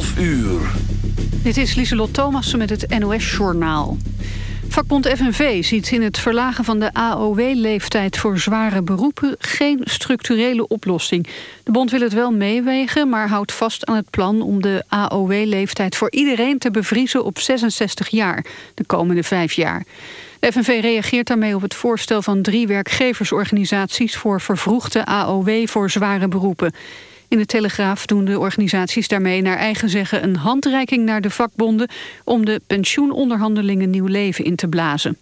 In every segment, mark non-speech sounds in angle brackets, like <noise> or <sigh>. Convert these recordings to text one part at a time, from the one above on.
12 uur. Dit is Lieselot Thomassen met het NOS-journaal. Vakbond FNV ziet in het verlagen van de AOW-leeftijd voor zware beroepen geen structurele oplossing. De bond wil het wel meewegen, maar houdt vast aan het plan om de AOW-leeftijd voor iedereen te bevriezen op 66 jaar de komende vijf jaar. De FNV reageert daarmee op het voorstel van drie werkgeversorganisaties voor vervroegde AOW voor zware beroepen. In de Telegraaf doen de organisaties daarmee naar eigen zeggen een handreiking naar de vakbonden om de pensioenonderhandelingen nieuw leven in te blazen.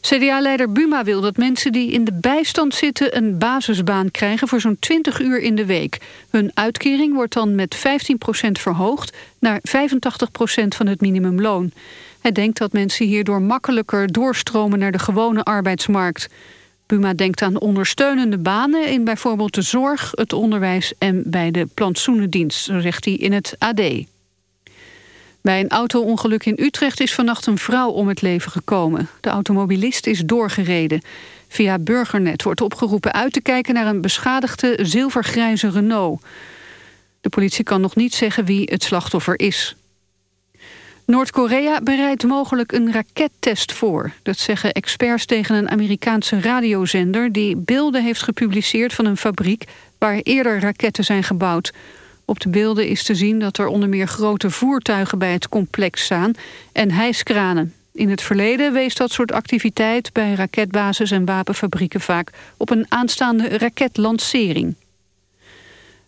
CDA-leider Buma wil dat mensen die in de bijstand zitten... een basisbaan krijgen voor zo'n 20 uur in de week. Hun uitkering wordt dan met 15% verhoogd... naar 85% van het minimumloon. Hij denkt dat mensen hierdoor makkelijker doorstromen... naar de gewone arbeidsmarkt. Buma denkt aan ondersteunende banen in bijvoorbeeld de zorg, het onderwijs en bij de plantsoenendienst, zegt hij in het AD. Bij een auto-ongeluk in Utrecht is vannacht een vrouw om het leven gekomen. De automobilist is doorgereden. Via Burgernet wordt opgeroepen uit te kijken naar een beschadigde zilvergrijze Renault. De politie kan nog niet zeggen wie het slachtoffer is. Noord-Korea bereidt mogelijk een rakettest voor. Dat zeggen experts tegen een Amerikaanse radiozender... die beelden heeft gepubliceerd van een fabriek... waar eerder raketten zijn gebouwd. Op de beelden is te zien dat er onder meer grote voertuigen... bij het complex staan en hijskranen. In het verleden wees dat soort activiteit bij raketbases en wapenfabrieken vaak... op een aanstaande raketlancering.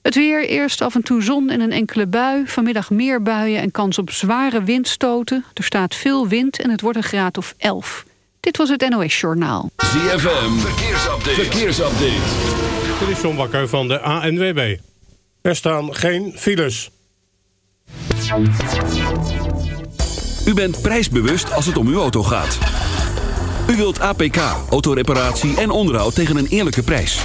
Het weer, eerst af en toe zon en een enkele bui. Vanmiddag meer buien en kans op zware windstoten. Er staat veel wind en het wordt een graad of 11. Dit was het NOS Journaal. ZFM, verkeersupdate. verkeersupdate. Dit is John Bakker van de ANWB. Er staan geen files. U bent prijsbewust als het om uw auto gaat. U wilt APK, autoreparatie en onderhoud tegen een eerlijke prijs.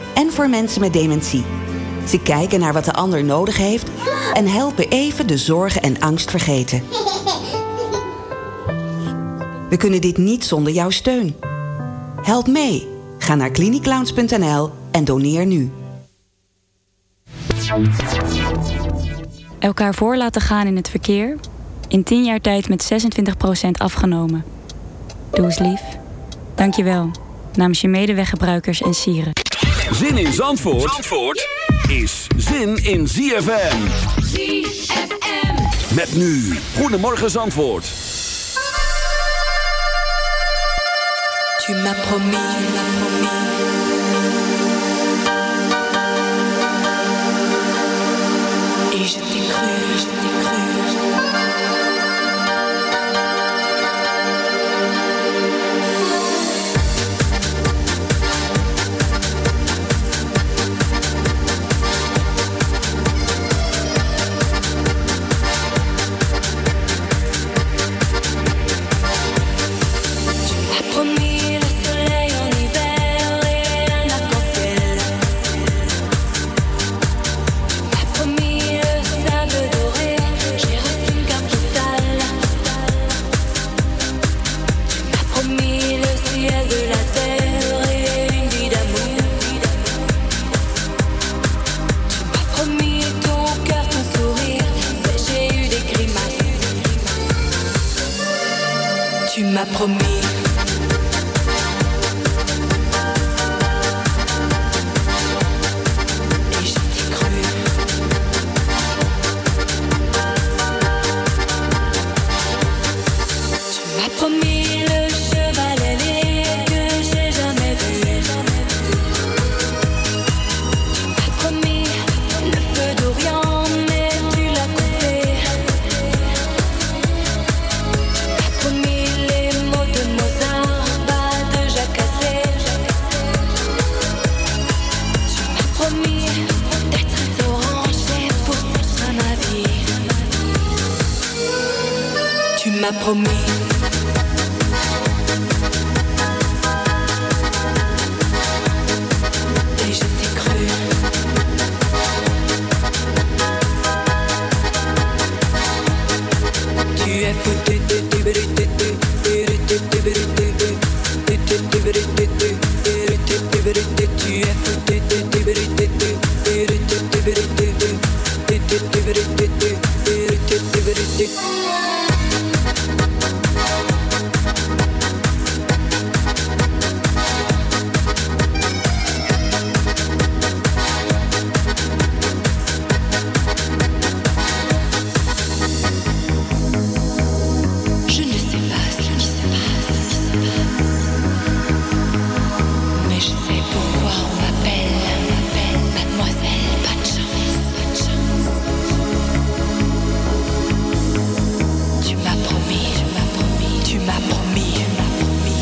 en voor mensen met dementie. Ze kijken naar wat de ander nodig heeft... en helpen even de zorgen en angst vergeten. We kunnen dit niet zonder jouw steun. Help mee. Ga naar cliniclowns.nl en doneer nu. Elkaar voor laten gaan in het verkeer. In 10 jaar tijd met 26% afgenomen. Doe eens lief. Dank je wel. Namens je medeweggebruikers en sieren. Zin in Zandvoort, Zandvoort is zin in ZFM. ZFM. Met nu, Goedemorgen Zandvoort. Tu m'as promis, tu m'as promis. Et je t'ai cru, je t'ai cru. Promis. M'as promis,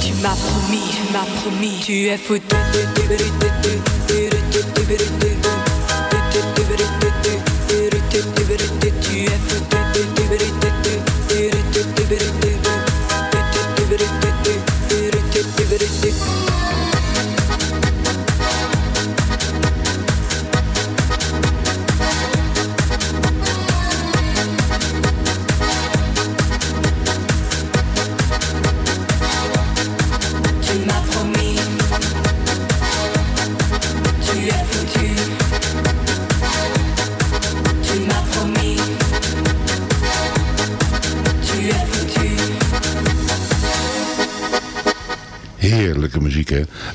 tu m'as promis, tu m'as promis, tu es foutu.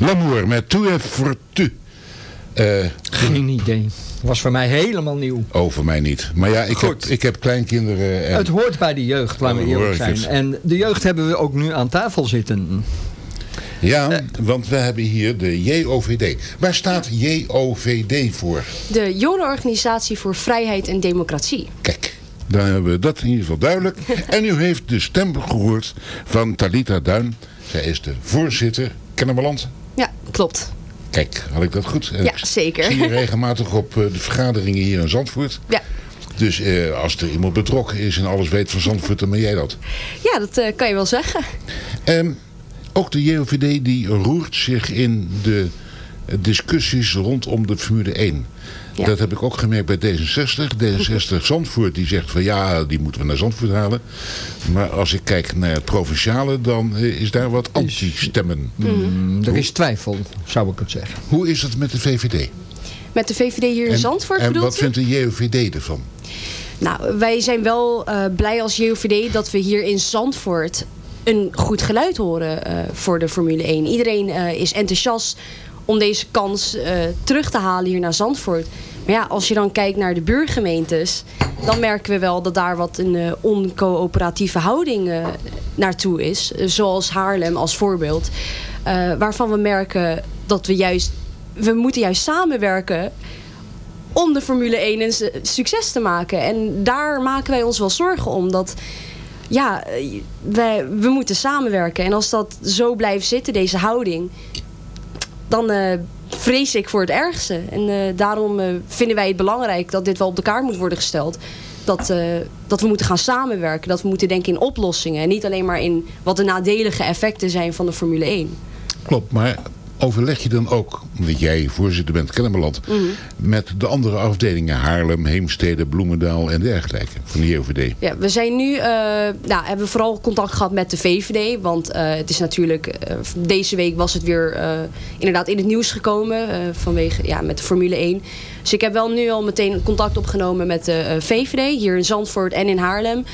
L'amour met Tout est fortu. Eh, Geen idee. Was voor mij helemaal nieuw. oh, voor mij niet. Maar ja, ik, heb, ik heb kleinkinderen. En, Het hoort bij de jeugd, laten we Oh, eerlijk zijn. En de jeugd hebben we ook nu aan tafel zitten. ja, want we hebben hier de JOVD. Waar staat JOVD voor? De jongerenorganisatie voor vrijheid en democratie. Kijk, dan hebben we dat in ieder geval duidelijk. <laughs> en u heeft de stem gehoord van Talita Duin. Zij is de voorzitter Kennemerland. Ja, klopt. Kijk, had ik dat goed? En Ja, ik zeker. zie je regelmatig op eh, de vergaderingen hier in Zandvoort. Ja. Dus eh, als er iemand betrokken is en alles weet van Zandvoort, dan ben jij dat. Ja, dat eh, kan je wel zeggen. Ehm, ook de JOVD die roert zich in de eh, discussies rondom de Formule 1. Ja. Dat heb ik ook gemerkt bij D66. D66 <laughs> Zandvoort die zegt van ja, die moeten we naar Zandvoort halen. Maar als ik kijk naar het provinciale, dan eh, is daar wat anti-stemmen. Mm, er is twijfel, zou ik het zeggen. Hoe is het met de VVD? Met de VVD hier in En, Zandvoort en wat u? vindt de JOVD ervan? Nou, wij zijn wel eh, blij als JOVD dat we hier in Zandvoort een goed geluid horen eh, voor de Formule 1. Iedereen is enthousiast om deze kans eh, terug te halen hier naar Zandvoort. Maar ja, als je dan kijkt naar de buurgemeentes, dan merken we wel dat daar wat een eh, oncoöperatieve houding eh, naartoe is. Zoals Haarlem als voorbeeld. Waarvan we merken dat we juist, we moeten juist samenwerken om de Formule 1 een su- succes te maken. En daar maken wij ons wel zorgen om. Dat ja, wij, we moeten samenwerken. En als dat zo blijft zitten, deze houding, dan eh, vrees ik voor het ergste. En eh, daarom eh, vinden wij het belangrijk dat dit wel op de kaart moet worden gesteld. Dat, dat we moeten gaan samenwerken. Dat we moeten denken in oplossingen. En niet alleen maar in wat de nadelige effecten zijn van de Formule 1. Klopt, maar overleg je dan ook, omdat jij voorzitter bent Kennemerland, Mhm. met de andere afdelingen Haarlem, Heemstede, Bloemendaal en dergelijke van de JOVD? Ja, we zijn nu, eh, nou, hebben vooral contact gehad met de VVD. Want eh, het is natuurlijk, eh, deze week was het weer inderdaad in het nieuws gekomen. vanwege, ja, met de Formule 1. Dus ik heb wel nu al meteen contact opgenomen met de VVD. Hier in Zandvoort en in Haarlem.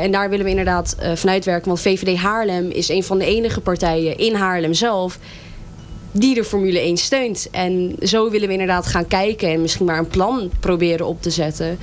En daar willen we inderdaad uh, vanuit werken. Want VVD Haarlem is een van de enige partijen in Haarlem zelf die de Formule 1 steunt. En zo willen we inderdaad gaan kijken en misschien maar een plan proberen op te zetten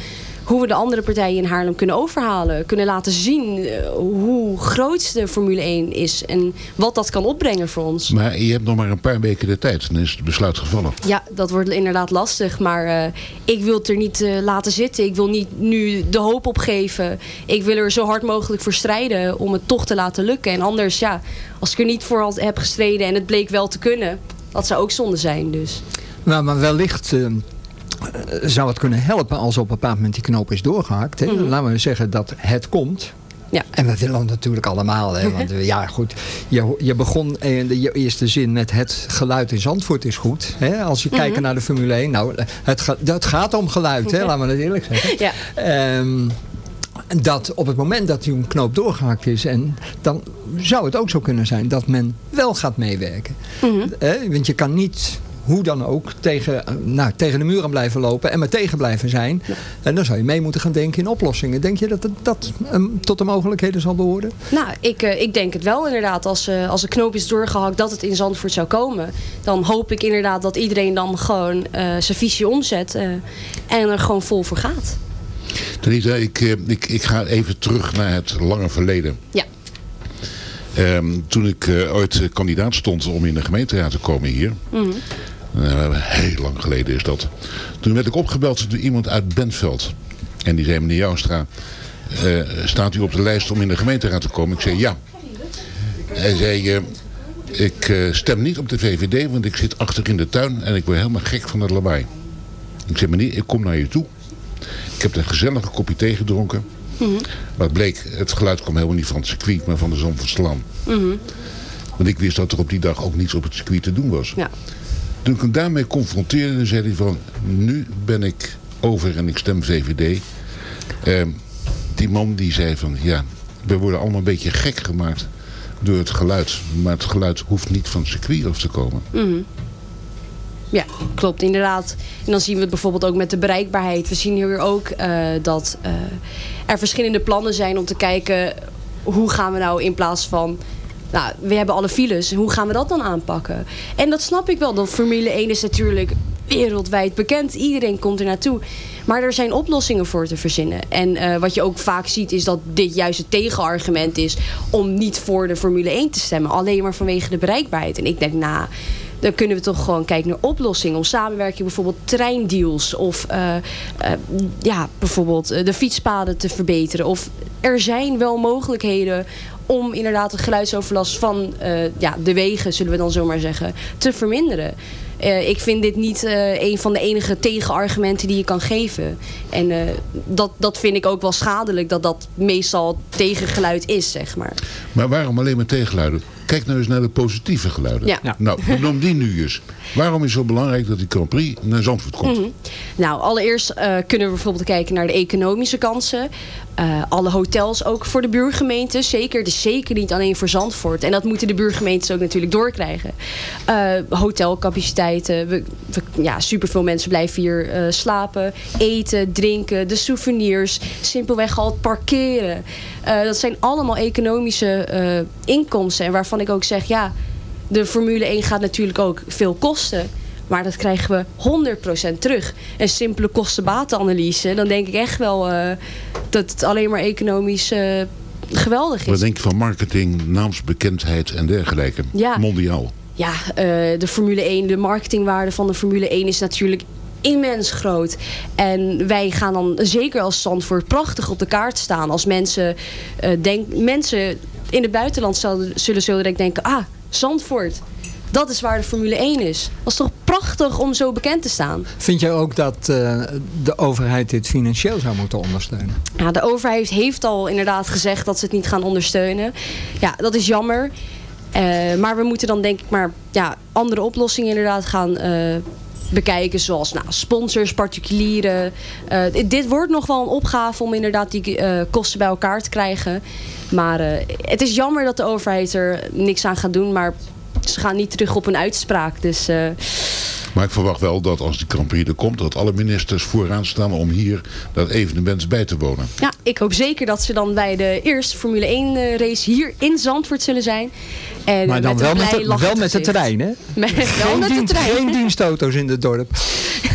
hoe we de andere partijen in Haarlem kunnen overhalen. Kunnen laten zien uh, hoe groot de Formule 1 is. En wat dat kan opbrengen voor ons. Maar je hebt nog maar een paar weken de tijd. Dan is het besluit gevallen. Ja, dat wordt inderdaad lastig. Maar uh, ik wil het er niet uh, laten zitten. Ik wil niet nu de hoop opgeven. Ik wil er zo hard mogelijk voor strijden. Om het toch te laten lukken. En anders, ja, als ik er niet voor had, heb gestreden en het bleek wel te kunnen. Dat zou ook zonde zijn. Dus. Nou, maar wellicht zou het kunnen helpen als op een bepaald moment die knoop is doorgehakt. Hè? Mm -hmm. Laten we zeggen dat het komt. Ja. En dat willen we natuurlijk allemaal. Hè? Want ja, goed. Je, je begon in de eerste zin met het geluid in Zandvoort is goed. Hè? Als je mm -hmm. kijkt naar de Formule 1. Nou, het, het gaat om geluid. Hè? Laten we dat eerlijk zeggen. Ja. Um, dat op het moment dat die knoop doorgehakt is... En dan zou het ook zo kunnen zijn dat men wel gaat meewerken. Mm -hmm. eh, want je kan niet hoe dan ook tegen, nou, tegen de muur aan blijven lopen en maar tegen blijven zijn. Ja. En dan zou je mee moeten gaan denken in oplossingen. Denk je dat het, dat um, tot de mogelijkheden zal behoren? Nou, ik, uh, ik denk het wel inderdaad. Als, uh, als de knoop is doorgehakt dat het in Zandvoort zou komen. Dan hoop ik inderdaad dat iedereen dan gewoon uh, zijn visie omzet. en er gewoon vol voor gaat. Denise, ik, ik, ik ga even terug naar het lange verleden. Ja. Um, toen ik uh, ooit kandidaat stond om in de gemeenteraad te komen hier. Mm -hmm. Uh, heel lang geleden is dat. Toen werd ik opgebeld door iemand uit Bentveld. En die zei, meneer Joustra, uh, staat u op de lijst om in de gemeenteraad te komen? Ik zei ja. Hij zei, ik stem niet op de VVD, want ik zit achter in de tuin en ik word helemaal gek van het lawaai. Ik zei, meneer, ik kom naar je toe. Ik heb een gezellige kopje thee gedronken. Mm -hmm. Maar het bleek, het geluid kwam helemaal niet van het circuit, maar van de Zandvoortslaan. Mm -hmm. Want ik wist dat er op die dag ook niets op het circuit te doen was. Ja. Toen ik hem daarmee confronteerde, zei hij van... Nu ben ik over en ik stem VVD. Uh, die man die zei van... Ja, we worden allemaal een beetje gek gemaakt door het geluid. Maar het geluid hoeft niet van het circuit af te komen. -hmm. Ja, klopt inderdaad. En dan zien we het bijvoorbeeld ook met de bereikbaarheid. We zien hier ook uh, dat uh, er verschillende plannen zijn om te kijken... hoe gaan we nou in plaats van... Nou, we hebben alle files. Hoe gaan we dat dan aanpakken? En dat snap ik wel. Dat Formule 1 is natuurlijk wereldwijd bekend. Iedereen komt er naartoe. Maar er zijn oplossingen voor te verzinnen. En uh, wat je ook vaak ziet is dat dit juist het tegenargument is... om niet voor de Formule 1 te stemmen. Alleen maar vanwege de bereikbaarheid. En ik denk, nou... Dan kunnen we toch gewoon kijken naar oplossingen. Om samenwerking bijvoorbeeld treindeals. Of uh, uh, ja, bijvoorbeeld de fietspaden te verbeteren. Of er zijn wel mogelijkheden om inderdaad de geluidsoverlast van uh, ja, de wegen, zullen we dan zomaar zeggen, te verminderen. Uh, ik vind dit niet uh, een van de enige tegenargumenten die je kan geven. En uh, dat, dat vind ik ook wel schadelijk, dat dat meestal tegengeluid is, zeg maar. Maar waarom alleen maar tegengeluiden? Kijk nou eens naar de positieve geluiden. Ja. Ja. Nou, noem die nu eens. Waarom is het zo belangrijk dat die Grand Prix naar Zandvoort komt? -hmm. Nou, allereerst uh, kunnen we bijvoorbeeld kijken naar de economische kansen. Uh, alle hotels ook voor de buurgemeentes. Zeker, dus zeker niet alleen voor Zandvoort. En dat moeten de buurgemeentes ook natuurlijk doorkrijgen. Uh, hotelcapaciteiten. We, we, ja, superveel mensen blijven hier slapen. Eten, drinken, de souvenirs. Simpelweg al het parkeren. dat zijn allemaal economische inkomsten. En waarvan ik ook zeg, ja, de Formule 1 gaat natuurlijk ook veel kosten. Maar dat krijgen we 100% terug. Een simpele kostenbatenanalyse. Dan denk ik echt wel uh, dat het alleen maar economisch uh, geweldig is. Wat denk je van marketing, naamsbekendheid en dergelijke? Ja. Mondiaal. Ja, uh, de Formule 1, de marketingwaarde van de Formule 1 is natuurlijk immens groot. En wij gaan dan zeker als Zandvoort prachtig op de kaart staan. Als mensen, denk, mensen in het buitenland zullen, zullen zo direct denken... ah, Zandvoort, dat is waar de Formule 1 is. Dat is toch prachtig om zo bekend te staan. Vind jij ook dat uh, de overheid dit financieel zou moeten ondersteunen? Ja, de overheid heeft al inderdaad gezegd dat ze het niet gaan ondersteunen. Ja, dat is jammer. Uh, maar we moeten dan denk ik maar ja, andere oplossingen inderdaad gaan uh, bekijken. Zoals nou, sponsors, particulieren. dit wordt nog wel een opgave om inderdaad die kosten bij elkaar te krijgen. Maar het is jammer dat de overheid er niks aan gaat doen. Maar ze gaan niet terug op een uitspraak. Dus Maar ik verwacht wel dat als die Grand Prix er komt, dat alle ministers vooraan staan om hier dat evenement bij te wonen. Ja, ik hoop zeker dat ze dan bij de eerste Formule 1 eh, race hier in Zandvoort zullen zijn. En Maar dan met wel een met, de, wel met de trein, hè? <laughs> Met, wel Geen, met de trein. geen dienstauto's in het dorp.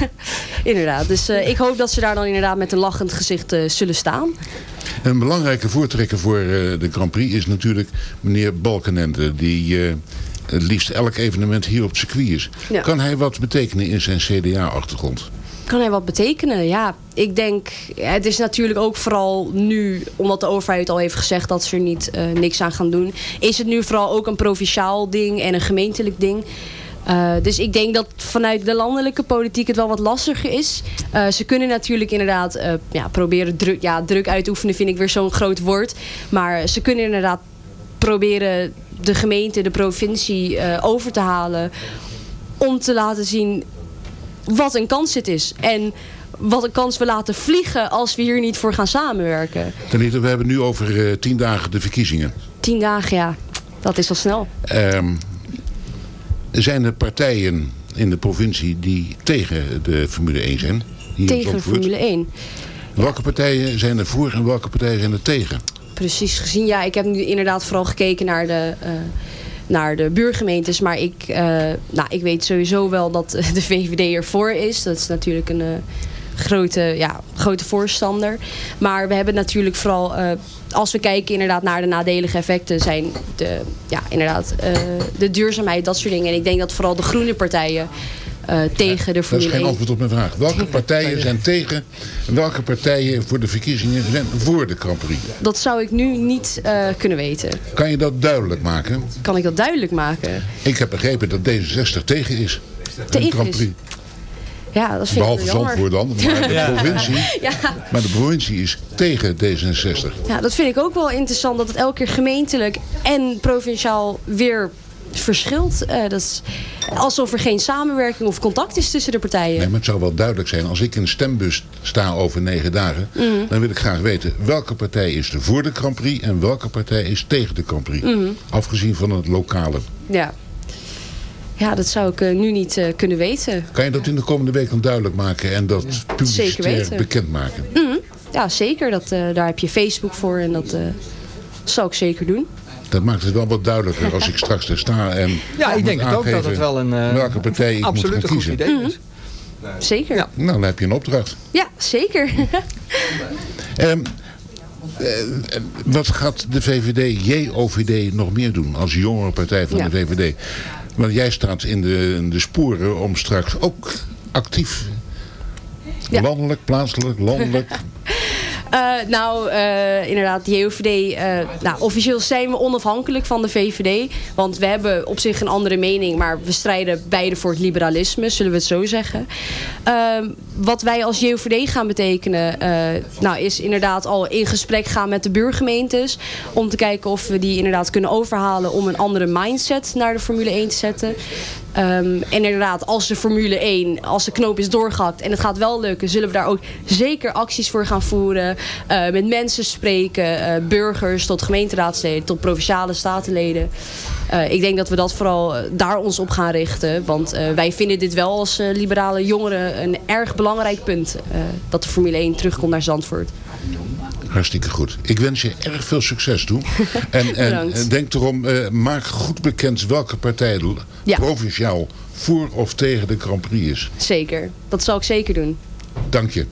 <laughs> Inderdaad, dus eh, ik hoop dat ze daar dan inderdaad met een lachend gezicht eh, zullen staan. Een belangrijke voortrekker voor eh, de Grand Prix is natuurlijk meneer Balkenende. Die eh, het liefst elk evenement hier op het circuit is. Ja. Kan hij wat betekenen in zijn CDA-achtergrond? Kan hij wat betekenen? Ja, ik denk, het is natuurlijk ook vooral nu, omdat de overheid al heeft gezegd dat ze er niet, eh, niks aan gaan doen, is het nu vooral ook een provinciaal ding en een gemeentelijk ding. Eh, dus ik denk dat vanuit de landelijke politiek het wel wat lastiger is. Eh, ze kunnen natuurlijk inderdaad ja, proberen druk, ja, druk uitoefenen, vind ik weer zo'n groot woord. Maar ze kunnen inderdaad proberen de gemeente, de provincie eh, over te halen om te laten zien wat een kans het is. En wat een kans we laten vliegen als we hier niet voor gaan samenwerken. Ten we hebben nu over eh, tien dagen de verkiezingen. Tien dagen, ja. Dat is al snel. Ehm, zijn er partijen in de provincie die tegen de Formule 1 zijn? Tegen de? Formule 1. Welke partijen zijn er voor en welke partijen zijn er tegen? Precies gezien. Ja, ik heb nu inderdaad vooral gekeken naar de, eh, naar de buurgemeentes. Maar ik, eh, nou, ik weet sowieso wel dat <laughs> de VVD ervoor is. Dat is natuurlijk een eh, grote, ja, grote voorstander. Maar we hebben natuurlijk vooral... als we kijken inderdaad naar de nadelige effecten... zijn de, ja, inderdaad, de duurzaamheid, dat soort dingen. En ik denk dat vooral de groene partijen... eh, tegen de Dat is Formule geen 1 antwoord op mijn vraag. Welke partijen zijn tegen en welke partijen voor de verkiezingen zijn voor de Grand Prix? Dat zou ik nu niet eh, kunnen weten. Kan je dat duidelijk maken? Kan ik dat duidelijk maken? Ik heb begrepen dat D66 tegen is. Tegen Een Grand? Prix. Ja, dat vind Behalve ik wel jammer. Zandvoort dan, <laughs> maar de, Ja. provincie, Ja. <laughs> maar de provincie is tegen D66. ja, dat vind ik ook wel interessant. Dat het elke keer gemeentelijk en provinciaal weer verschilt. Eh, dat is alsof er geen samenwerking of contact is tussen de partijen. Nee, maar het zou wel duidelijk zijn. Als ik in een stembus sta over negen dagen... Mhm. dan wil ik graag weten welke partij is er voor de Grand Prix... en welke partij is tegen de Grand Prix. Mhm. Afgezien van het lokale. Ja. Ja, dat zou ik eh, nu niet eh, kunnen weten. Kan je dat in de komende week dan duidelijk maken... en dat Zeker publicitair weten. bekendmaken? Mhm. Ja, zeker. Dat, daar heb je Facebook voor en dat zal ik zeker doen. Dat maakt het wel wat duidelijker als ik straks er sta en Ja, ik denk het ook dat het wel een eh, welke partij ik absoluut moet een gaan goed kiezen. idee is. Zeker. Ja, Nou, dan heb je een opdracht. zeker. <laughs> Ehm, eh, wat gaat de VVD, JOVD, nog meer doen als jongere partij van Ja. de VVD? Want jij staat in de, in de sporen om straks ook actief, Ja. landelijk, plaatselijk, landelijk, <laughs> Eh, nou, eh, inderdaad, de JOVD, eh, nou, officieel zijn we onafhankelijk van de VVD. Want we hebben op zich een andere mening, maar we strijden beide voor het liberalisme, zullen we het zo zeggen. Wat wij als JOVD gaan betekenen, eh, nou, is inderdaad al in gesprek gaan met de buurgemeentes. Om te kijken of we die inderdaad kunnen overhalen om een andere mindset naar de Formule 1 te zetten. Ehm, en inderdaad, als de Formule 1, als de knoop is doorgehakt en het gaat wel lukken, zullen we daar ook zeker acties voor gaan voeren. Eh, met mensen spreken, eh, burgers tot gemeenteraadsleden, tot provinciale statenleden. Eh, ik denk dat we dat vooral eh, daar ons op gaan richten. Want eh, wij vinden dit wel als liberale jongeren een erg belangrijk punt. dat de Formule 1 terugkomt naar Zandvoort. Hartstikke goed. Ik wens je erg veel succes toe. <laughs> en, en denk erom, maak goed bekend welke partij Ja. provinciaal voor of tegen de Grand Prix is. Zeker. Dat zal ik zeker doen. Dank je.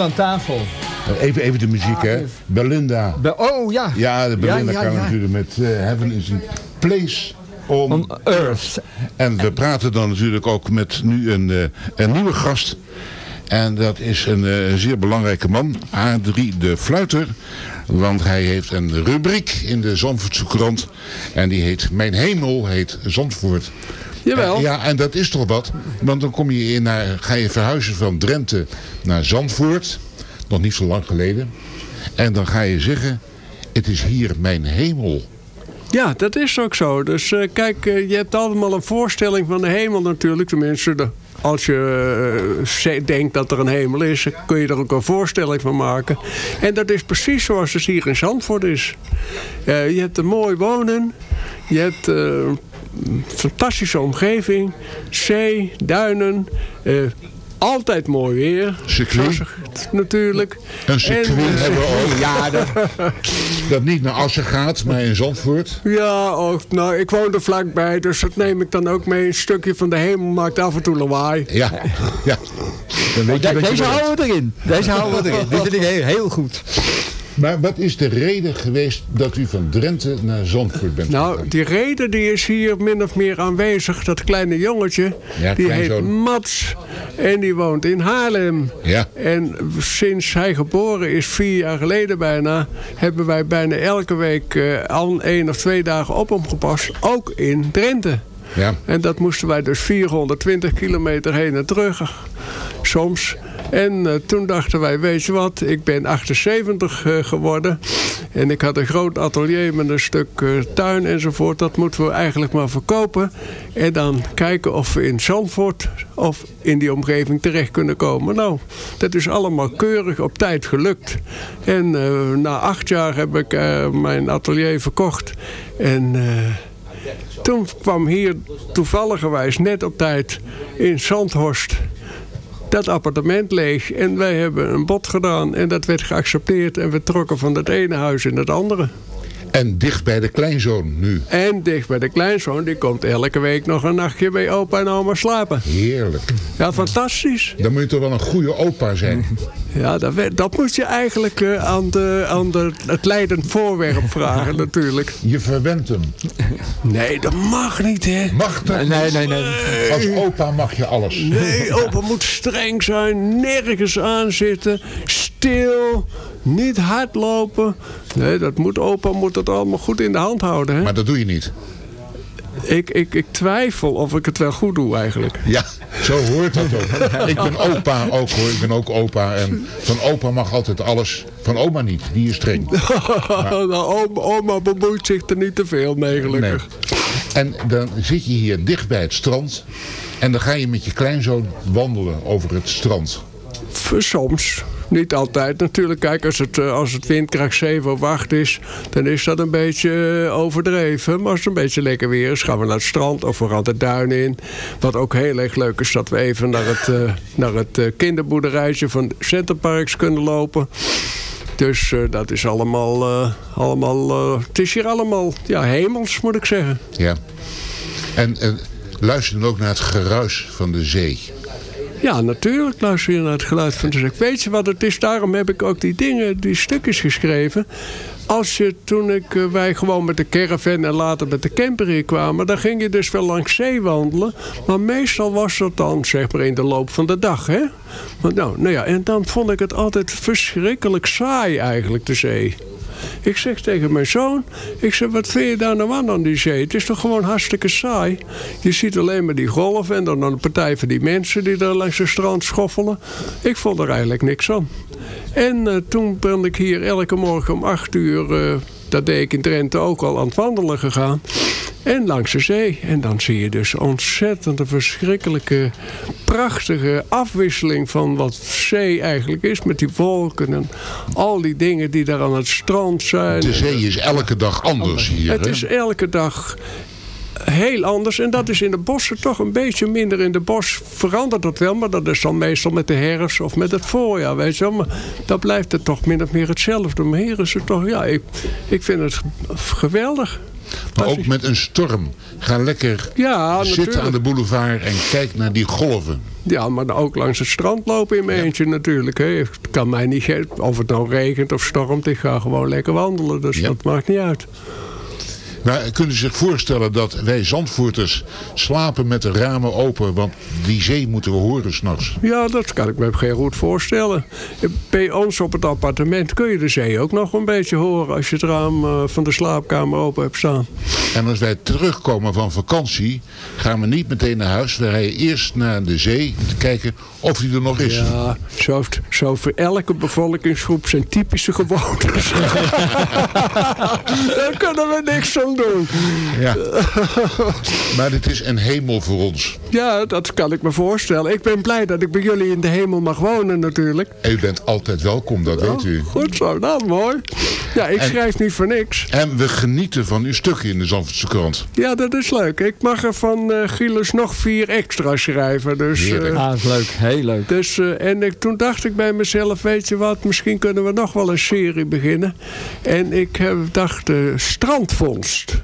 Nu aan tafel. Even, even de muziek, hè. Belinda. Be- oh, ja. Ja, de Belinda Ja, ja, kan ja. natuurlijk met eh, Heaven is a Place on, On Earth. En we praten dan natuurlijk ook met nu een, eh, een nieuwe gast. En dat is een eh, zeer belangrijke man, Adrie de Fluiter. Want hij heeft een rubriek in de Zandvoortse krant. En die heet Mijn Hemel heet Zandvoort. Jawel. Ja, en dat is toch wat. Want dan kom je in naar, ga je verhuizen van Drenthe naar Zandvoort. Nog niet zo lang geleden. En dan ga je zeggen, het is hier mijn hemel. Ja, dat is ook zo. Dus eh, kijk, eh, je hebt allemaal een voorstelling van de hemel natuurlijk. Tenminste, de, als je eh, denkt dat er een hemel is, kun je er ook een voorstelling van maken. En dat is precies zoals het hier in Zandvoort is. Je hebt een mooi wonen. Je hebt fantastische omgeving. Zee, duinen. eh, altijd mooi weer. Circuit. Natuurlijk. Een circuit En, hebben we ook. <laughs> Ja, dat, Dat niet naar Assen gaat, maar in Zandvoort. Ja, ook, nou, ik woon er vlakbij, dus dat neem ik dan ook mee. Een stukje van de hemel maakt af en toe lawaai. Ja, ja. Dan weet je De- deze houden we erin. Deze houden we erin. Dit vind ik heel, heel goed. Maar wat is de reden geweest dat u van Drenthe naar Zandvoort bent Nou, die reden die is hier min of meer aanwezig. Dat kleine jongetje, Ja, die heet. Mats. En die woont in Haarlem. Ja. En sinds hij geboren is, vier jaar geleden bijna... hebben wij bijna elke week eh, al één of twee dagen op hem gepast. Ook in Drenthe. Ja. En dat moesten wij dus 420 kilometer heen en terug. Soms. En eh, toen dachten wij, weet je wat, ik ben 78 eh, geworden. En ik had een groot atelier met een stuk eh, tuin enzovoort. Dat moeten we eigenlijk maar verkopen. En dan kijken of we in Zandvoort of in die omgeving terecht kunnen komen. Nou, dat is allemaal keurig op tijd gelukt. En na acht jaar heb ik mijn atelier verkocht. En... toen kwam hier toevalligerwijs net op tijd in Zandhorst dat appartement leeg. En wij hebben een bod gedaan en dat werd geaccepteerd. En we trokken van het ene huis in het andere. En dicht bij de kleinzoon nu. En dicht bij de kleinzoon, die komt elke week nog een nachtje bij opa en oma slapen. Heerlijk. Ja, fantastisch. Dan moet je toch wel een goede opa zijn. <laughs> Ja, dat, dat moet je eigenlijk eh, aan, de, aan de, het leidend voorwerp <laughs> vragen natuurlijk. Je verwent hem. Nee, dat mag niet, hè? Mag dat? Nee, nee, nee. Als opa mag je alles. Nee, <laughs> opa moet streng zijn, nergens aan zitten, stil, niet hardlopen. Nee, dat moet, opa moet dat allemaal goed in de hand houden. Hè? Maar dat doe je niet. Ik, ik, ik twijfel of ik het wel goed doe eigenlijk. Ja, zo hoort dat ook. Ik ben opa ook hoor. Ik ben ook opa. En van opa mag altijd alles. Van oma niet. Die is streng. <laughs> nou, oma, oma bemoeit zich er niet te veel mee, gelukkig. En dan zit je hier dicht bij het strand. En dan ga je met je kleinzoon wandelen over het strand. Soms. Niet altijd natuurlijk. Kijk, als het, eh, als het windkracht 7 of 8 is, dan is dat een beetje eh, overdreven. Maar als het een beetje lekker weer is, gaan we naar het strand of we gaan de duin in. Wat ook heel erg leuk is, dat we even naar het, eh, naar het kinderboerderijtje van Centerparks kunnen lopen. Dus dat is allemaal, allemaal het is hier allemaal ja, hemels, moet ik zeggen. Ja. En, en luister dan ook naar het geruis van de zee. Ja, natuurlijk luister je naar het geluid van de zee. Weet je wat het is? Daarom heb ik ook die dingen, die stukjes geschreven. Als je, toen ik, eh, wij gewoon met de caravan en later met de camper hier kwamen... dan ging je dus wel langs zee wandelen. Maar meestal was dat dan, zeg maar, in de loop van de dag, hè? Maar nou, nou ja, en dan vond ik het altijd verschrikkelijk saai eigenlijk, de zee. Ik zeg tegen mijn zoon, ik zeg, wat vind je daar nou aan die zee? Het is toch gewoon hartstikke saai? Je ziet alleen maar die golven en dan een partij van die mensen die daar langs het strand schoffelen. Ik vond er eigenlijk niks aan. En eh, toen ben ik hier elke morgen om acht uur, eh, dat deed ik in Drenthe ook al, aan het wandelen gegaan. En langs de zee. En dan zie je dus ontzettend een verschrikkelijke, prachtige afwisseling van wat zee eigenlijk is. Met die wolken en al die dingen die daar aan het strand zijn. De zee is elke dag anders hier. Het hè? is elke dag heel anders. En dat is in de bossen toch een beetje minder. In de bos verandert dat wel. Maar dat is dan meestal met de herfst of met het voorjaar. Weet je wel. Maar dan blijft het toch min of meer hetzelfde. Maar hier is het toch... Ja, ik, ik vind het geweldig. Maar ook met een storm. Ga lekker Ja, zitten natuurlijk. aan de boulevard en kijk naar die golven. Ja, maar ook langs het strand lopen in mijn eentje natuurlijk. Hè. Het kan mij niet of het nou regent of stormt. Ik ga gewoon lekker wandelen, dus dat maakt niet uit. Maar kunt u zich voorstellen dat wij Zandvoorters slapen met de ramen open, want die zee moeten we horen s'nachts. Ja, dat kan ik me heel goed voorstellen. Bij ons op het appartement kun je de zee ook nog een beetje horen... als je het raam eh, van de slaapkamer open hebt staan. En als wij terugkomen van vakantie, gaan we niet meteen naar huis. We rijden eerst naar de zee om te kijken of die er nog is. Ja, zo, heeft- zo voor elke bevolkingsgroep zijn typische gewoontes. <laughs> Daar kunnen we niks aan doen. Ja. Maar het is een hemel voor ons. Ja, dat kan ik me voorstellen. Ik ben blij dat ik bij jullie in de hemel mag wonen natuurlijk. En u bent altijd welkom, dat weet u. Goed zo, nou mooi. Ja, ik En- schrijf niet voor niks. En we genieten van uw stukken in de Zandvoortse krant. Ja, dat is leuk. Ik mag er van eh Gilles nog vier extra schrijven. Dus, Heerlijk. eh, Ah, is leuk. Heel leuk. dus, eh, en ik, toen dacht ik bij mezelf, weet je wat, misschien kunnen we nog wel een serie beginnen. En ik heb, dacht, eh, strandvondst.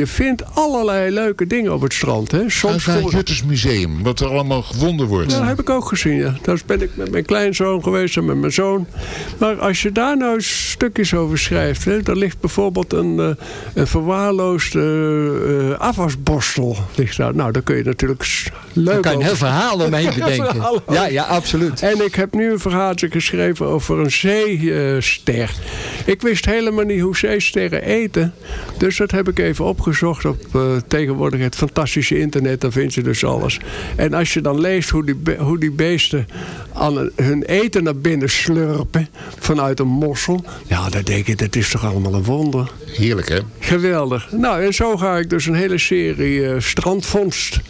Je vindt allerlei leuke dingen op het strand. Hè? Soms het voor- Jutters Museum, wat er allemaal gevonden wordt. Ja, dat heb ik ook gezien. Ja. Daar ben ik met mijn kleinzoon geweest en met mijn zoon. Maar als je daar nou stukjes over schrijft. Hè, er ligt bijvoorbeeld een, eh, een verwaarloosde eh, afwasborstel. Ligt daar. Nou, daar kun je natuurlijk leuk Daar kan je een heel verhaal omheen <laughs> bedenken. verhaal Ja, ja, absoluut. En ik heb nu een verhaaltje geschreven over een zeester. Ik wist helemaal niet hoe zeesterren eten. Dus dat heb ik even opgezocht op eh, tegenwoordig het fantastische internet. Daar vind je dus alles. En als je dan leest hoe die, hoe die beesten aan hun eten naar binnen slurpen vanuit een mossel. Ja, dan denk je, dat is toch allemaal een wonder. Heerlijk, hè? Geweldig. Nou, en zo ga ik dus een hele serie eh, strandvondst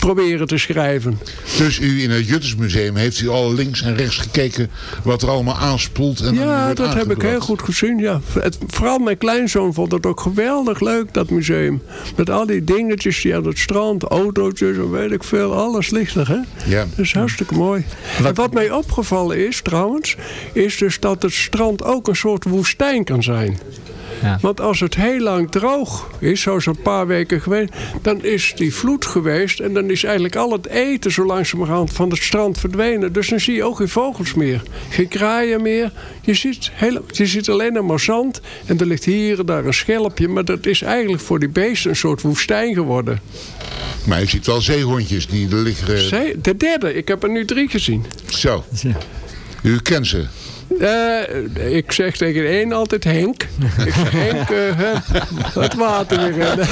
proberen te schrijven. Dus u in het Juttersmuseum heeft u al links en rechts gekeken wat er allemaal aanspoelt. En Ja, dat heb ik heel goed gezien. Ja. Het, vooral mijn kleinzoon vond het ook geweldig leuk, dat museum. Met al die dingetjes die aan het strand, autootjes en weet ik veel. Alles ligt er, hè? Ja. Dat is hartstikke mooi. En wat mij opgevallen is, trouwens, is dus dat het strand ook een soort woestijn kan zijn. Ja. Want als het heel lang droog is, zoals een paar weken geweest, dan is die vloed geweest en dan is eigenlijk al het eten zo langzamerhand van het strand verdwenen. Dus dan zie je ook geen vogels meer, geen kraaien meer. Je ziet, heel, je ziet alleen nog maar zand en er ligt hier en daar een schelpje, maar dat is eigenlijk voor die beesten een soort woestijn geworden. Maar u ziet wel zeehondjes die er liggen. Zee- De derde, ik heb er nu drie gezien. Zo. U kent ze. Eh, ik zeg tegen een altijd Henk. Ik zeg Henk, eh, het water weer in.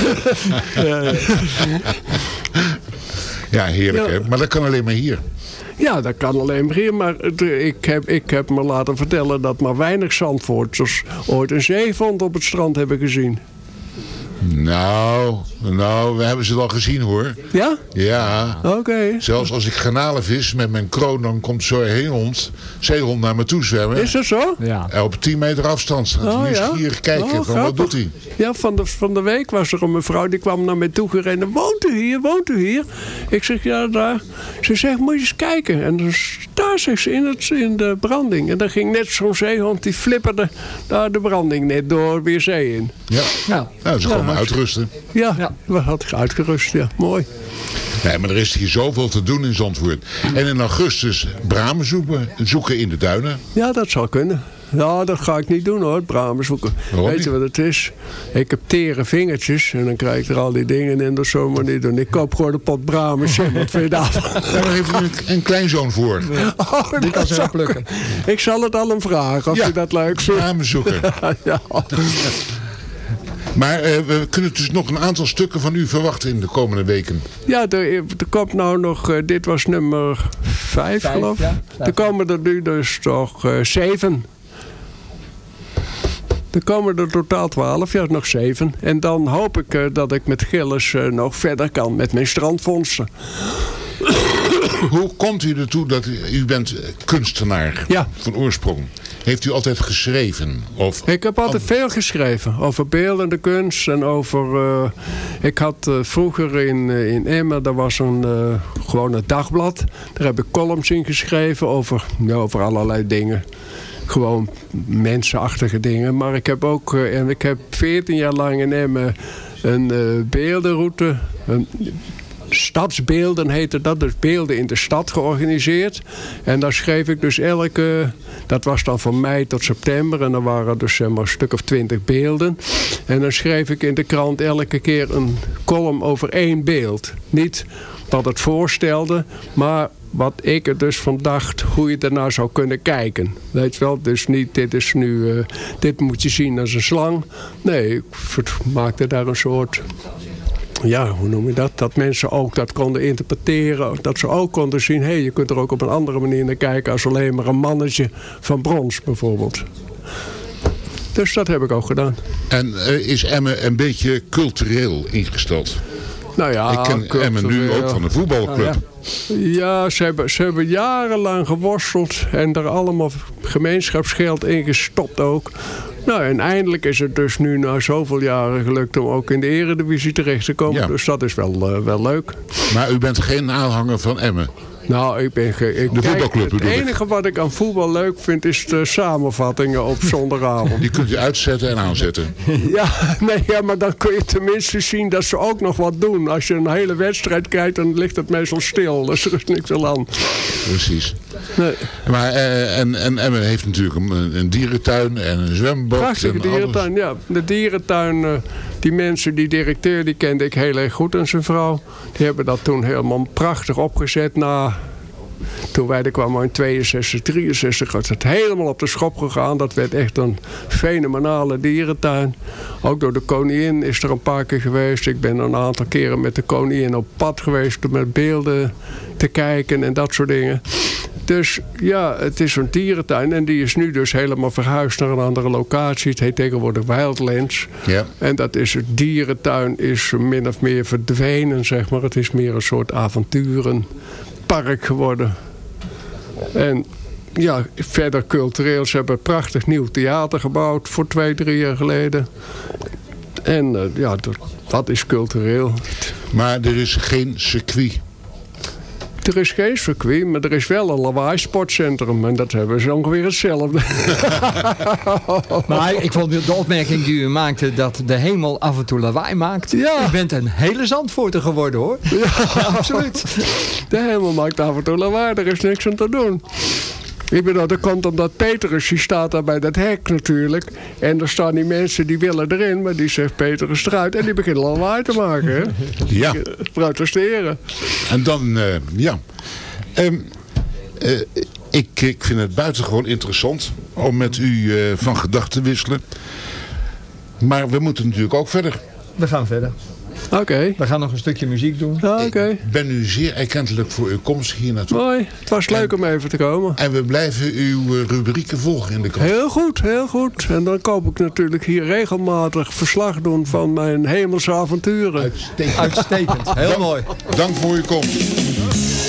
Ja, heerlijk, Ja. hè? Maar dat kan alleen maar hier. Ja, dat kan alleen maar hier. Maar eh, ik heb, ik heb me laten vertellen dat maar weinig Zandvoorters ooit een zeevond op het strand hebben gezien. Nou, nou, we hebben ze wel gezien, hoor. Ja? Ja. Oké. Zelfs als ik garnalenvis met mijn kroon, dan komt zo'n zeehond, zeehond naar me toe zwemmen. Is dat zo? Ja. En op 10 meter afstand staat hij Oh, ja? nieuwsgierig kijken Oh, van wat doet hij. Ja, van de, van de week was er een mevrouw die kwam naar mij toe gereden. Woont u hier? Woont u hier? Ik zeg, ja, daar. Ze zegt, moet je eens kijken. En dan daar zegt ze in, het, in de branding. En dan ging net zo'n zeehond, die flipperde daar de branding net door weer zee in. Ja. Nou, Nou, ze Ja, gewoon maar uitrusten. Ja, we hadden uitgerust. Ja, mooi. Nee, maar er is hier zoveel te doen in Zandvoort. En in augustus bramen zoeken, zoeken in de duinen. Ja, dat zou kunnen. Ja, dat ga ik niet doen hoor, bramen zoeken. Waarom Weet je wat het is? Ik heb tere vingertjes en dan krijg ik er al die dingen in. Dat zou maar niet doen. Ik koop gewoon een pot bramen. Zeg, wat vind je daarvan? <laughs> Daar heeft een, een kleinzoon voor. <laughs> Oh, die kan ze plukken. Ik zal het al hem vragen of Ja. je dat leuk vindt. Bramen zoeken. <laughs> ja. Maar eh, we kunnen dus nog een aantal stukken van u verwachten in de komende weken. Ja, er, er komt nou nog, eh, dit was nummer vijf, Vijf, geloof ik. ja. Er komen er nu dus toch eh, zeven. Er komen er totaal twaalf, ja, nog zeven. En dan hoop ik dat ik met Gilles eh, nog verder kan met mijn strandvondsten. Hoe komt u ertoe dat u, u bent kunstenaar Ja. van oorsprong? Heeft u altijd geschreven? Of, Ik heb altijd veel geschreven over beeldende kunst en over... eh, ik had eh, vroeger in, eh, in Emmen, daar was een, gewoon een dagblad. Daar heb ik columns in geschreven over, ja, over allerlei dingen. gewoon mensenachtige dingen. Maar ik heb ook, en ik heb 14 jaar lang in Emmen een beeldenroute, een, Stadsbeelden heette dat, dus beelden in de stad georganiseerd. En daar schreef ik dus elke, dat was dan van mei tot september. En dan waren dus een stuk of twintig beelden. En dan schreef ik in de krant elke keer een column over één beeld. Niet wat het voorstelde, maar wat ik er dus van dacht, hoe je ernaar zou kunnen kijken. Weet je wel, dus niet dit is nu, eh, dit moet je zien als een slang. Nee, ik maakte daar een soort ja, hoe noem je dat? Dat mensen ook dat konden interpreteren. Dat ze ook konden zien, hé, hey, je kunt er ook op een andere manier naar kijken... als alleen maar een mannetje van brons bijvoorbeeld. Dus dat heb ik ook gedaan. En eh, is Emmen een beetje cultureel ingesteld? Nou ja, ik ken Emmen nu ook van de voetbalclub. Ja, ze hebben, ze hebben jarenlang geworsteld en er allemaal gemeenschapsgeld in gestopt ook. Nou, en eindelijk is het dus nu na zoveel jaren gelukt om ook in de eredivisie terecht te komen. Ja. Dus dat is wel, eh, wel leuk. Maar u bent geen aanhanger van Emmen? Nou, ik ben ge- ik De voetbalclub Het bedoel ik. enige wat ik aan voetbal leuk vind is de samenvattingen op zondagavond. Die kunt u uitzetten en aanzetten. <laughs> Ja, nee, ja, maar dan kun je tenminste zien dat ze ook nog wat doen. Als je een hele wedstrijd kijkt, dan ligt het meestal stil. Dus er is niks aan hand. Precies. Nee. Maar, eh, en, en Emmen heeft natuurlijk een, een dierentuin en een zwembad. Prachtige alles. dierentuin, ja. De dierentuin, eh, die mensen, die directeur, die kende ik heel erg goed en zijn vrouw. Die hebben dat toen helemaal prachtig opgezet na... Toen wij er kwamen in 62, 63 was het helemaal op de schop gegaan. Dat werd echt een fenomenale dierentuin. Ook door de koningin is er een paar keer geweest. Ik ben een aantal keren met de koningin op pad geweest om met beelden te kijken en dat soort dingen. Dus ja, het is een dierentuin en die is nu dus helemaal verhuisd naar een andere locatie. Het heet tegenwoordig Wildlands. Ja. En dat is het dierentuin is min of meer verdwenen, zeg maar. Het is meer een soort avonturenpark geworden. En ja, verder cultureel. Ze hebben een prachtig nieuw theater gebouwd voor twee, drie jaar geleden. En eh, ja, dat, dat is cultureel. Maar er is geen circuit. Er is geen circuit, maar er is wel een lawaai sportcentrum. En dat hebben ze ongeveer hetzelfde. <laughs> Maar ik vond de opmerking die u maakte dat de hemel af en toe lawaai maakt. Ja. U bent een hele zandvoorter geworden hoor. Ja, <laughs> absoluut. De hemel maakt af en toe lawaai, er is niks aan te doen. Ik bedoel, dat komt omdat Petrus, die staat daar bij dat hek natuurlijk. En er staan die mensen die willen erin, maar die zegt Petrus eruit. En die beginnen lawaai te maken, hè. Ja. Protesteren. En dan, eh, ja. Ehm, eh, ik, ik vind het buitengewoon interessant om met u eh, van gedachten te wisselen. Maar we moeten natuurlijk ook verder. We gaan verder. Oké. We gaan nog een stukje muziek doen. Oké. Ik ben u zeer erkentelijk voor uw komst hier naartoe. Mooi. Het was leuk om even te komen. En we blijven uw eh, rubrieken volgen in de krant. Heel goed, heel goed. En dan koop ik natuurlijk hier regelmatig verslag doen van mijn hemelse avonturen. Uitstekend. Uitstekend. Heel Dank- mooi. Dank voor uw komst.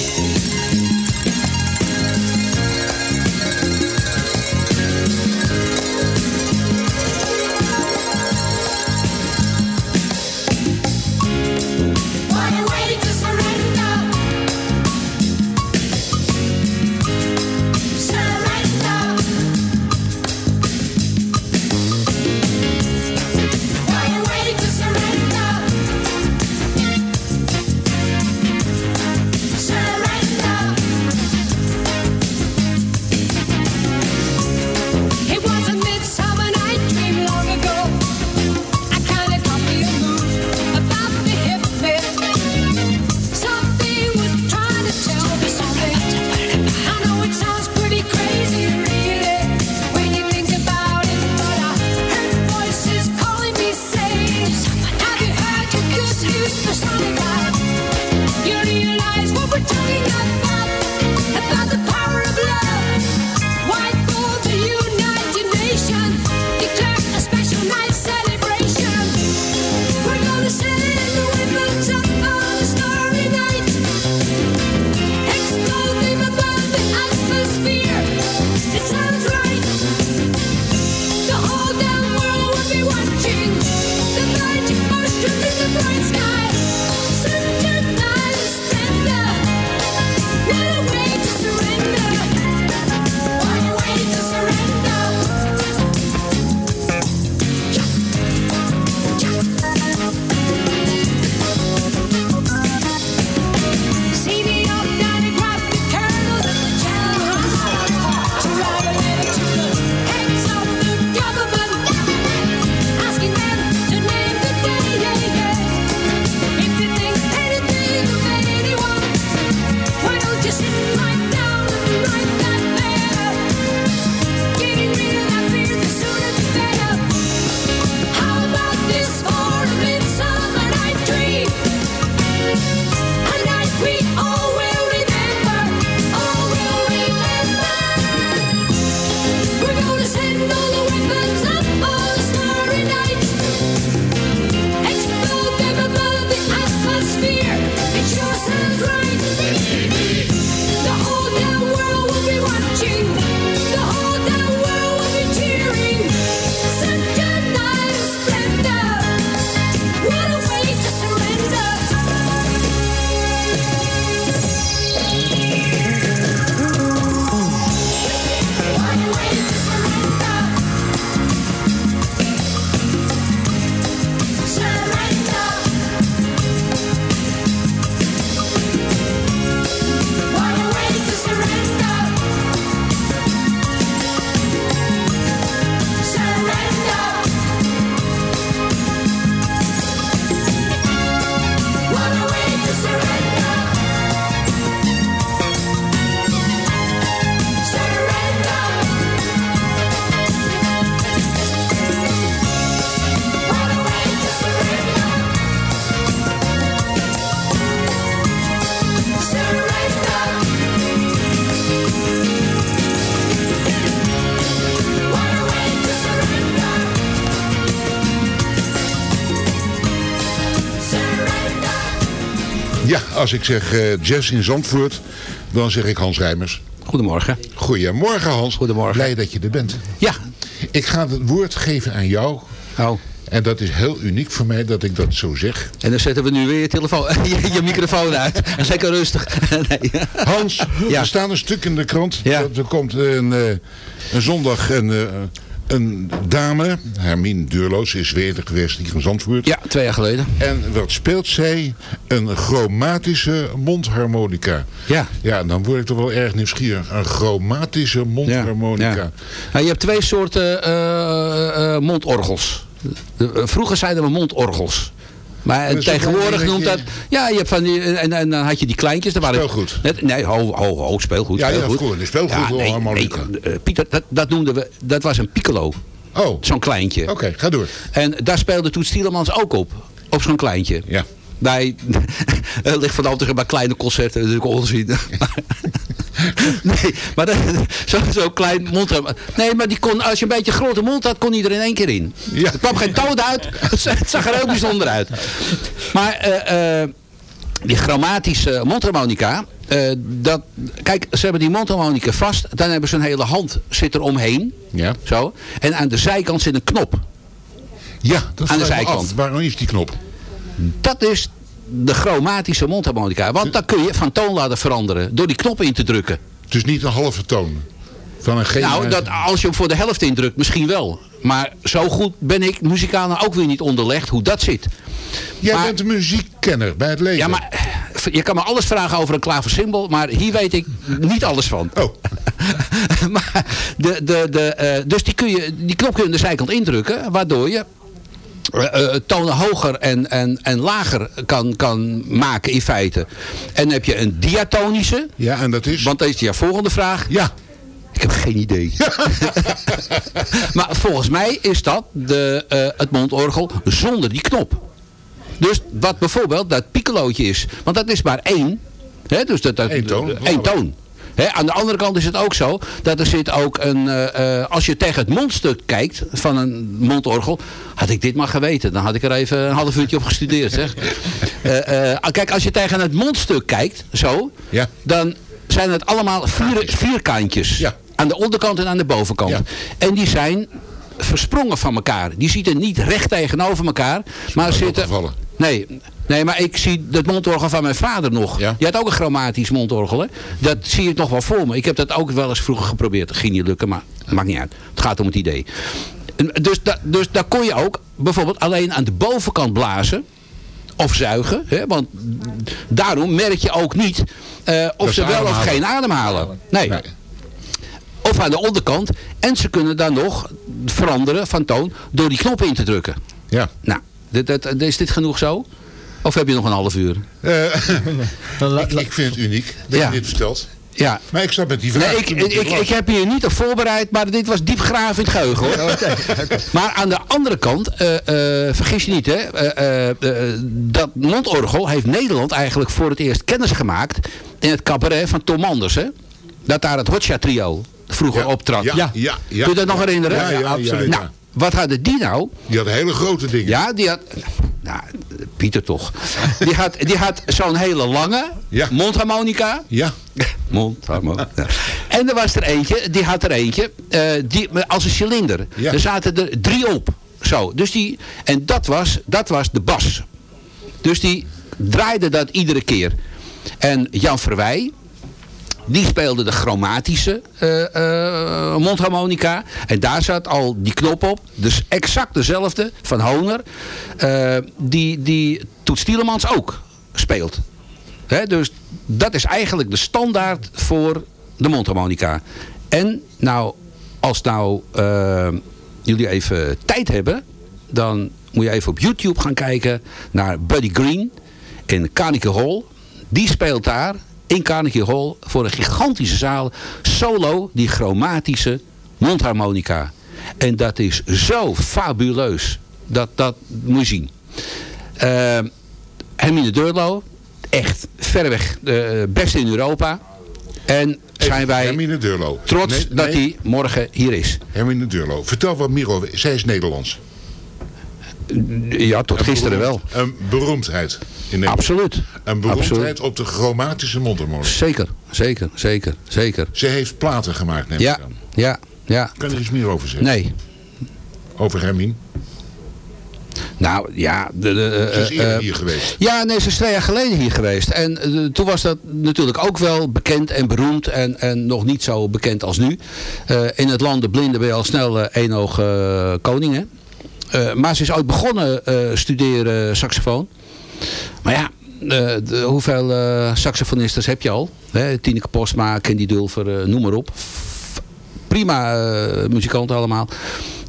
Als ik zeg eh, jazz in Zandvoort, dan zeg ik Hans Rijmers. Goedemorgen. Goedemorgen Hans. Goedemorgen. Blij dat je er bent. Ja. Ik ga het woord geven aan jou. Oh. En dat is heel uniek voor mij dat ik dat zo zeg. En dan zetten we nu weer je, telefoon, <laughs> je, je microfoon uit. <laughs> En zeker rustig. <laughs> nee. Hans, Ja. er staat een stuk in de krant. Ja. Dat er komt een, eh, een zondag een, eh, een dame, Hermine Deurloos, is weer geweest hier in Zandvoort. Ja, twee jaar geleden. En wat speelt zij? Een chromatische mondharmonica. Ja. Ja, dan word ik toch wel erg nieuwsgierig. Een chromatische mondharmonica. Ja. Nou, je hebt twee soorten eh, eh, mondorgels. Eh, vroeger zeiden we mondorgels. Maar Dat tegenwoordig noemt dat... Ja, je hebt van die, en, en dan had je die kleintjes. daar waren, Speelgoed. Net, nee, ho, ho, ho, speelgoed. Ja, ja, speelgoed. goed, speelgoed, wel nee, harmonica. nee, eh, Pieter, dat, dat noemden we... Dat was een piccolo. Oh. Zo'n kleintje. Oké, ga door. En daar speelde Toet Stielemans ook op. Op zo'n kleintje. Ja. Bij, <laughs> ligt van altijd bij kleine concerten natuurlijk onzin. <laughs> <laughs> nee, maar dat- zo'n zo klein mond. Nee, maar die kon, als je een beetje grote mond had, kon hij er in één keer in. Ja. Er kwam geen toon uit. Het zag- er heel bijzonder uit. Maar eh, eh, die chromatische mondharmonica. eh, dat, kijk, ze hebben die mondharmonica vast. Dan hebben ze een hele hand zit er omheen. Ja. Zo. En aan de zijkant zit een knop. Ja, dat Aan de zijkant. af. Waarom is die knop? Dat is de chromatische mondharmonica. Want dan kun je van toon laten veranderen. Door die knop in te drukken. Dus niet een halve toon. Van een Nou, dat, als je hem voor de helft indrukt, misschien wel. Maar zo goed ben ik muzikaal ook weer niet onderlegd hoe dat zit. Jij maar- bent een muziekkenner bij het leven. Ja, maar je kan me alles vragen over een klaversymbol, maar hier weet ik niet alles van. Oh. <laughs> maar de, de, de, eh, dus die, kun je, die knop kun je aan de zijkant indrukken, waardoor je eh, eh, tonen hoger en, en, en lager kan, kan maken in feite. En dan heb je een diatonische. Ja, en dat is? Want dat is je volgende vraag. Ja. Ik heb geen idee. <laughs> <laughs> maar volgens mij is dat de, eh, het mondorgel zonder die knop. Dus wat bijvoorbeeld dat piccolootje is. Want dat is maar één. Hè, dus dat, dat, Eén toon. één toon. Aan de andere kant is het ook zo dat er zit ook een. eh, eh, als je tegen het mondstuk kijkt van een mondorgel. Had ik dit maar geweten, dan had ik er even een half uurtje op gestudeerd. Zeg. <laughs> Eh, eh, kijk, als je tegen het mondstuk kijkt, zo. Ja. Dan zijn het allemaal vier, vierkantjes. Ja. Aan de onderkant en aan de bovenkant. Ja. En die zijn versprongen van elkaar. Die zitten niet recht tegenover elkaar. Maar zitten... Nee, nee, maar ik zie het mondorgel van mijn vader nog. Ja. Die had ook een chromatisch mondorgel. Hè? Dat zie ik nog wel voor me. Ik heb dat ook wel eens vroeger geprobeerd. Dat ging niet lukken, maar maakt niet uit. Het gaat om het idee. Dus, da, dus daar kon je ook bijvoorbeeld alleen aan de bovenkant blazen. Of zuigen. Hè? Want daarom merk je ook niet eh, of ze ze wel of geen ademhalen. Nee. Nee. Of aan de onderkant. En ze kunnen dan nog veranderen van toon door die knop in te drukken. Ja. Nou, dit, dit- is dit genoeg zo? Of heb je nog een half uur? Eh, <laughs> ik, ik vind het uniek dat Ja. je dit vertelt. Ja. Maar ik zat met die vraag. Nee, ik, ik, heb hier niet op voorbereid, maar dit was diep graven in het geheugen hoor. <laughs> Maar aan de andere kant, eh, eh, vergis je niet hè, eh, eh, eh, dat mondorgel heeft Nederland eigenlijk voor het eerst kennis gemaakt in het cabaret van Tom Anders. Hè? Dat daar het Hotcha trio vroeger optrad. Ja, ja, ja, ja. Kun je dat nog herinneren? Ja, ja, ja, absoluut. ja. Nou, wat hadden die nou? Die had hele grote dingen. Ja, die had... Nou, Pieter toch. Die had, die had zo'n hele lange Ja. mondharmonica. Ja. <laughs> Mondharmonica. En er was er eentje, die had er eentje, eh, die, als een cilinder. Ja. Er zaten er drie op. Zo, dus die, en dat was, dat was de bas. Dus die draaide dat iedere keer. En Jan Verwij, die speelde de chromatische eh, eh, mondharmonica. En daar zat al die knop op. Dus exact dezelfde van Honer. eh, die, die Toet Stielemans ook speelt. Dus dat is eigenlijk de standaard voor de mondharmonica. En nou, als nou jullie even tijd hebben... dan moet je even op YouTube gaan kijken naar Buddy Green in Carnegie Hall. Die speelt daar in Carnegie Hall voor een gigantische zaal solo die chromatische mondharmonica. En dat is zo fabuleus. Dat, dat moet je zien. Eh, Hermine Deurlo, echt verreweg de beste in Europa. En zijn wij Hermine trots Nee, dat hij morgen hier is. Hermine Deurlo. Vertel wat over. Zij is Nederlands. Ja, tot Een gisteren wel. Een beroemdheid. In Nederland. Absoluut. Een beroemdheid Absoluut. op de chromatische mondharmonica. Zeker, zeker, zeker, zeker. Ze heeft platen gemaakt, neem Ja, ik aan. ja, ja. Kan je er iets meer over zeggen? Nee. Over Hermine? Nou ja, de, de, Ze is eh, eerder eh, hier geweest. Ja, nee, ze is twee jaar geleden hier geweest. En eh, toen was dat natuurlijk ook wel bekend en beroemd. En, en nog niet zo bekend als nu. Eh, in het land de blinden ben je al snel eh eenoog eh, koning, hè? Eh, maar ze is ooit begonnen eh studeren saxofoon. Maar ja, eh, de, hoeveel eh saxofonisters heb je al? Tineke Postma, Candy Dulfer, eh, noem maar op. Prima eh, muzikanten allemaal.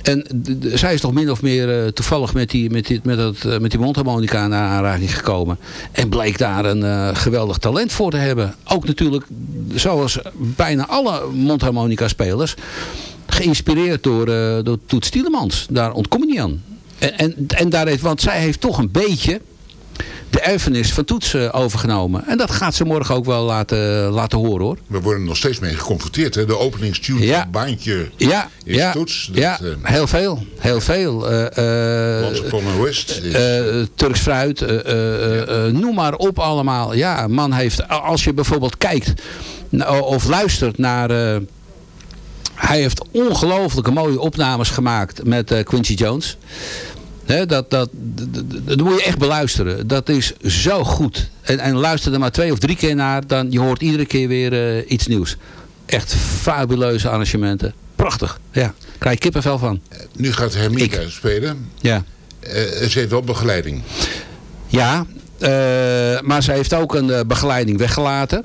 En zij is toch min of meer toevallig met die, met, die, met, dat, met die mondharmonica naar aanraking gekomen. En bleek daar een geweldig talent voor te hebben. Ook natuurlijk, zoals bijna alle mondharmonica spelers, geïnspireerd door, door Toet Stielemans. Daar ontkom je niet aan. En, en, en daar heeft, want zij heeft toch een beetje de erfenis van Toets overgenomen. En dat gaat ze morgen ook wel laten, laten horen hoor. We worden er nog steeds mee geconfronteerd. Hè? De openingstune Ja. baantje Ja, is ja, toets. Dat, ja eh, heel veel. Heel veel. A West is- Turks fruit, noem maar op allemaal. Ja, man heeft, als je bijvoorbeeld kijkt of luistert naar... hij heeft ongelooflijke mooie opnames gemaakt met Quincy Jones. Dat, dat, dat, moet je echt beluisteren. Dat is zo goed. En, en luister er maar twee of drie keer naar. Dan je hoort iedere keer weer eh, iets nieuws. Echt fabuleuze arrangementen. Prachtig. Ja, krijg je kippenvel van. Nu gaat Hermine spelen. Ja. Eh, ze heeft wel begeleiding. Ja, eh, maar ze heeft ook een eh, begeleiding weggelaten.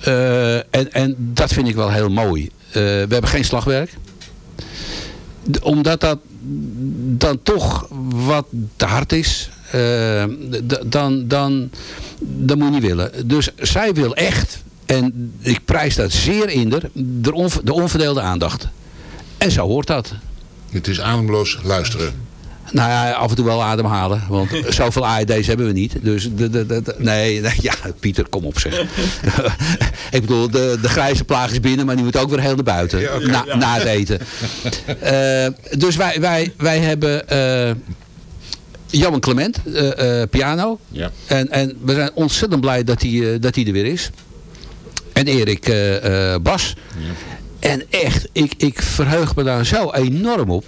Eh, en, en dat vind ik wel heel mooi. Eh, we hebben geen slagwerk. Omdat dat dan toch wat te hard is. eh, dan, dan, dan moet je niet willen. Dus zij wil echt, en ik prijs dat zeer in haar, de, onver- de onverdeelde aandacht. En zo hoort dat. Het is ademloos luisteren. Nou ja, af en toe wel ademhalen. Want <laughs> zoveel AED's hebben we niet. Dus de, de, nee, <laughs> nee, ja, Pieter, kom op zeg. <laughs> ik bedoel, de, de grijze plaag is binnen, maar die moet ook weer heel naar buiten. Ja, na, Ja. na het eten. Eh, dus wij, wij, wij hebben eh Johan Clement, eh, eh, piano. Ja. En, en we zijn ontzettend blij dat hij, eh, dat hij er weer is. En Erik eh, eh, Bas. En echt, ik, ik verheug me daar zo enorm op.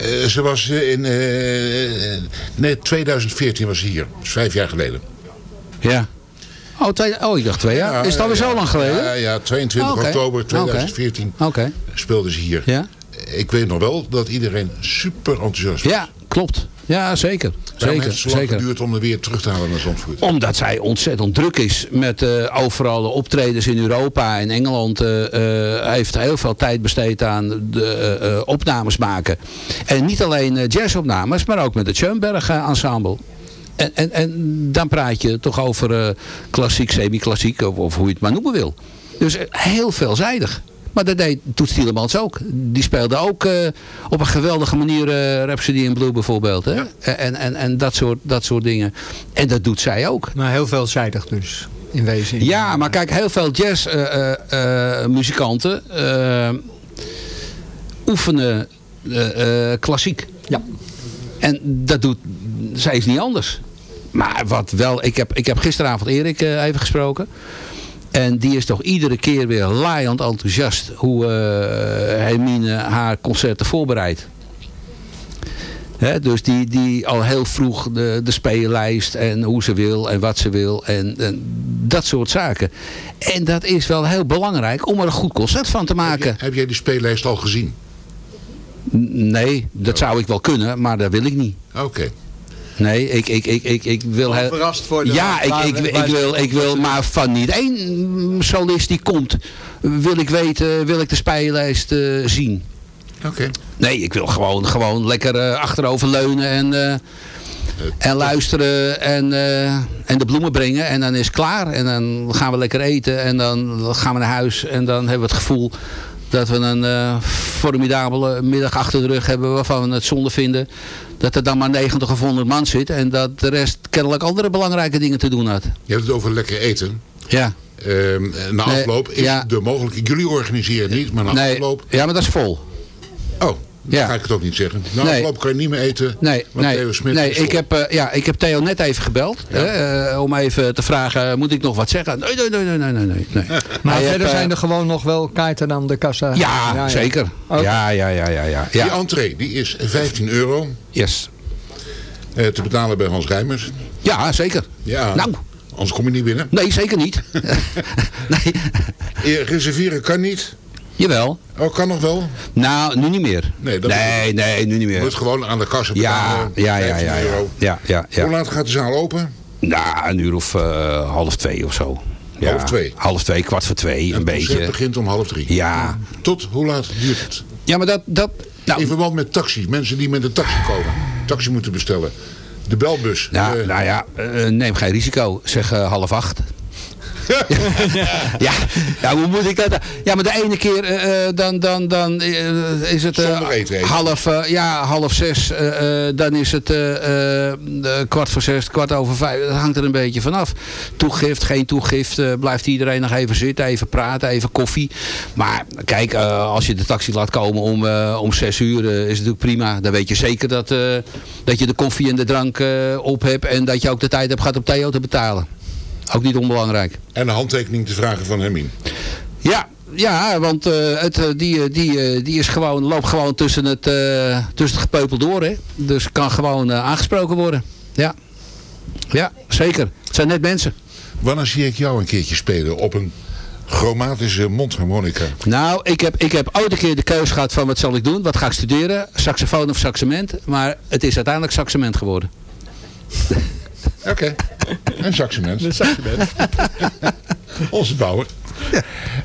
Eh, ze was eh, in eh, nee, 2014 was ze hier. Dat vijf jaar geleden. Ja. Oh, twee, oh ik dacht twee jaar. Ja, is het alweer ja. zo lang geleden? Ja, ja 22 Oké. oktober 2014 Oké. speelde ze hier. Ja? Ik weet nog wel dat iedereen super enthousiast was. Ja, klopt. Ja, zeker. Waarom Zeker, heeft het zeker. geduurd om er weer terug te halen naar Zandvoort? Omdat zij ontzettend druk is met eh, overal de optredens in Europa en Engeland. eh, Hij heeft heel veel tijd besteed aan de opnames maken. En niet alleen jazzopnames, maar ook met het Schoenberg ensemble. En, en, en dan praat je toch over klassiek, semi-klassiek of, of hoe je het maar noemen wil. Dus heel veelzijdig. Maar dat deed Toets Tielemans ook. Die speelde ook eh, op een geweldige manier eh Rhapsody in Blue bijvoorbeeld. Hè? En, en, en dat, soort, dat soort dingen. En dat doet zij ook. Nou, heel veelzijdig dus, in wezen. Ja, maar kijk, heel veel jazzmuzikanten oefenen eh, eh, klassiek. Ja. En dat doet, zij is niet anders. Maar wat wel, ik heb, ik heb gisteravond Erik eh, even gesproken. En die is toch iedere keer weer laaiend enthousiast hoe eh Hermine haar concerten voorbereidt. Dus die, die al heel vroeg de, de speellijst en hoe ze wil en wat ze wil en, en dat soort zaken. En dat is wel heel belangrijk om er een goed concert van te maken. Heb jij die speellijst al gezien? N- Nee, dat zou ik wel kunnen, maar dat wil ik niet. Oké. Nee, ik, ik, ik, ik, ik wil... heel- verrast worden Ja, ik, ik, ik, wil, ik wil maar van niet één solist die komt, wil ik weten, wil ik de speellijst eh, zien. Oké. Nee, ik wil gewoon, gewoon lekker eh, achterover leunen en, eh, en luisteren en, en de bloemen brengen. En dan is het klaar. En dan gaan we lekker eten en dan gaan we naar huis. En dan hebben we het gevoel dat we een formidabele middag achter de rug hebben waarvan we het zonde vinden. Dat er dan maar 90 of 100 man zit en dat de rest kennelijk andere belangrijke dingen te doen had. Je hebt het over lekker eten. Ja. Ehm, na Nee, afloop is ja. de mogelijke... Jullie organiseren niet, maar na Nee, afloop... ja, maar dat is vol. Oh, Dan ga ik het ook niet zeggen. Nou, Nee. afgelopen kan je niet meer eten. Nee, want nee, Theo Smit nee is ik, heb, eh, ja, ik heb Theo net even gebeld. hè, eh, om even te vragen, moet ik nog wat zeggen? Nee, nee, nee, nee, nee, nee. nee. nee. <laughs> Maar verder eh, zijn er gewoon nog wel kaarten aan de kassa. Ja, zeker. Ja, ja, ja, ja, ja. ja. Die entree die is 15 euro. Yes. Eh, te betalen bij Hans Rijmers. Ja, zeker. Ja. Nou. Anders kom je niet binnen. Nee, zeker niet. <laughs> <laughs> Eh, Reserveren kan niet. Jawel. Oh, kan nog wel? Nou, nu niet meer. Nee, dat nee, nee, nu niet Je meer. moet gewoon aan de kassa Ja, betalen. ja, ja, 15 ja, ja. Ja, ja, ja. Hoe laat gaat de zaal open? Nou, een uur of eh, half twee of zo. Ja, Half twee? Half twee, kwart voor twee, een Het beetje. begint om half drie. Ja. Tot hoe laat duurt het? Ja, maar dat... dat nou, In verband met taxi. Mensen die met een taxi komen. Taxi moeten bestellen. De belbus. nou, nou ja, eh, neem geen risico. Zeg half acht. <laughs> ja, ja, hoe moet ik dat? Ja, maar de ene keer eh, eh, dan, dan, dan eh, is het half, ja, half zes. dan is het kwart voor zes, kwart over vijf. Dat hangt er een beetje vanaf. Toegift, geen toegift. blijft iedereen nog even zitten, even praten, even koffie. Maar kijk, als je de taxi laat komen om, om zes uur, is het natuurlijk prima. Dan weet je zeker dat, dat je de koffie en de drank op hebt. En dat je ook de tijd hebt gehad om Theo te betalen. Ook niet onbelangrijk. En een handtekening te vragen van Hermine. Ja, ja want eh, het, eh, die, eh, die, die is gewoon, loopt gewoon tussen het, tussen het gepeupel door. Hè? Dus kan gewoon aangesproken worden. Ja. ja, zeker. Het zijn net mensen. Wanneer zie ik jou een keertje spelen op een chromatische mondharmonica? Nou, ik heb, ik heb ooit een keer de keuze gehad van wat zal ik doen? Wat ga ik studeren? Saxofoon of saxement? Maar het is uiteindelijk saxement geworden. <laughs> Oké. Een saxement. Een saxement. <laughs> Onze bouwer.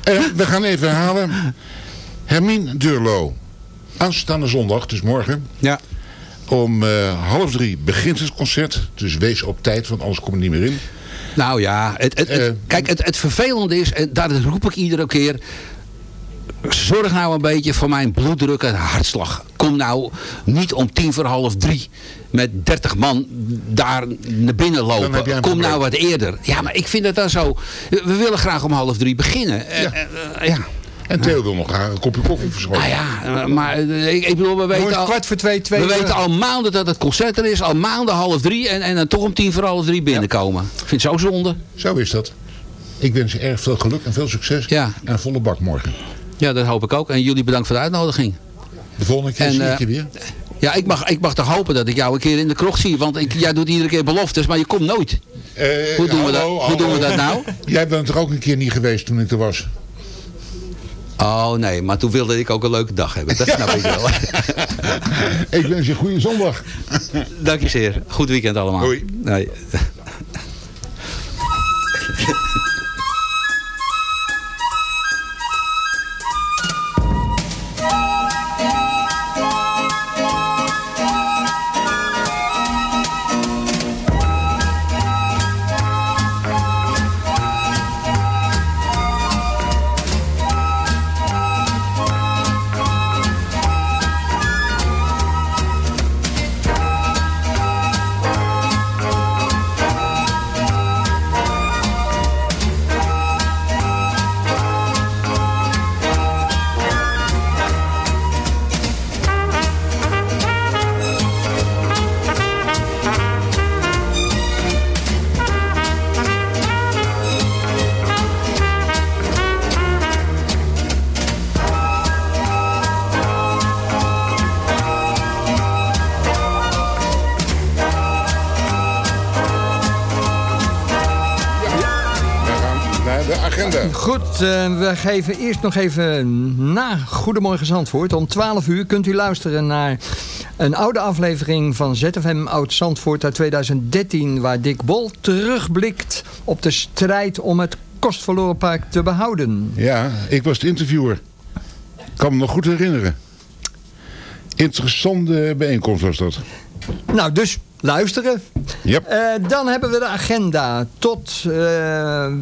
Eh, we gaan even herhalen. Hermine Durlo. Aanstaande zondag, dus morgen. Ja. Om eh, half drie begint het concert. Dus wees op tijd, want anders kom je niet meer in. Nou ja, het, het, het- Eh. kijk, het, het vervelende is, en daar roep ik iedere keer... Zorg nou een beetje voor mijn bloeddruk en hartslag. Kom nou niet om tien voor half drie met dertig man daar naar binnen lopen. Kom nou wat eerder. Ja, maar ik vind het dan zo... We willen graag om half drie beginnen. Eh, Ja. eh, eh, ja. En Theo wil nog graag een kopje koffie verschonen. Nou ja, maar ik, ik bedoel, we weten al... kwart voor twee, twee we weten al maanden dat het concert er is. Al maanden half drie. En, en dan toch om tien voor half drie binnenkomen. Ik vind het zo zonde. Zo is dat. Ik wens je erg veel geluk en veel succes. Ja. En volle bak morgen. Ja, dat hoop ik ook. En jullie bedankt voor de uitnodiging. De volgende keer En, zie ik eh, je weer. Ja, ik mag, ik mag toch hopen dat ik jou een keer in de krocht zie. Want ik, jij doet iedere keer beloftes, maar je komt nooit. Eh, hoe doen we dat- hallo, hoe doen we dat nou? <laughs> Jij bent er ook een keer niet geweest toen ik er was. Oh nee, maar toen wilde ik ook een leuke dag hebben. Dat snap ik wel. <laughs> Ik wens je een goede zondag. Dank je zeer. Goed weekend allemaal. Hoi. Nee. Goed, eh, we geven eerst nog even na Goedemorgen Zandvoort. Om 12 uur kunt u luisteren naar een oude aflevering van ZFM Oud Zandvoort uit 2013... waar Dick Bol terugblikt op de strijd om het Kostverloren Park te behouden. Ja, ik was de interviewer. Ik kan me nog goed herinneren. Interessante bijeenkomst was dat. Nou, dus luisteren. Yep. Eh, dan hebben we de agenda tot... eh,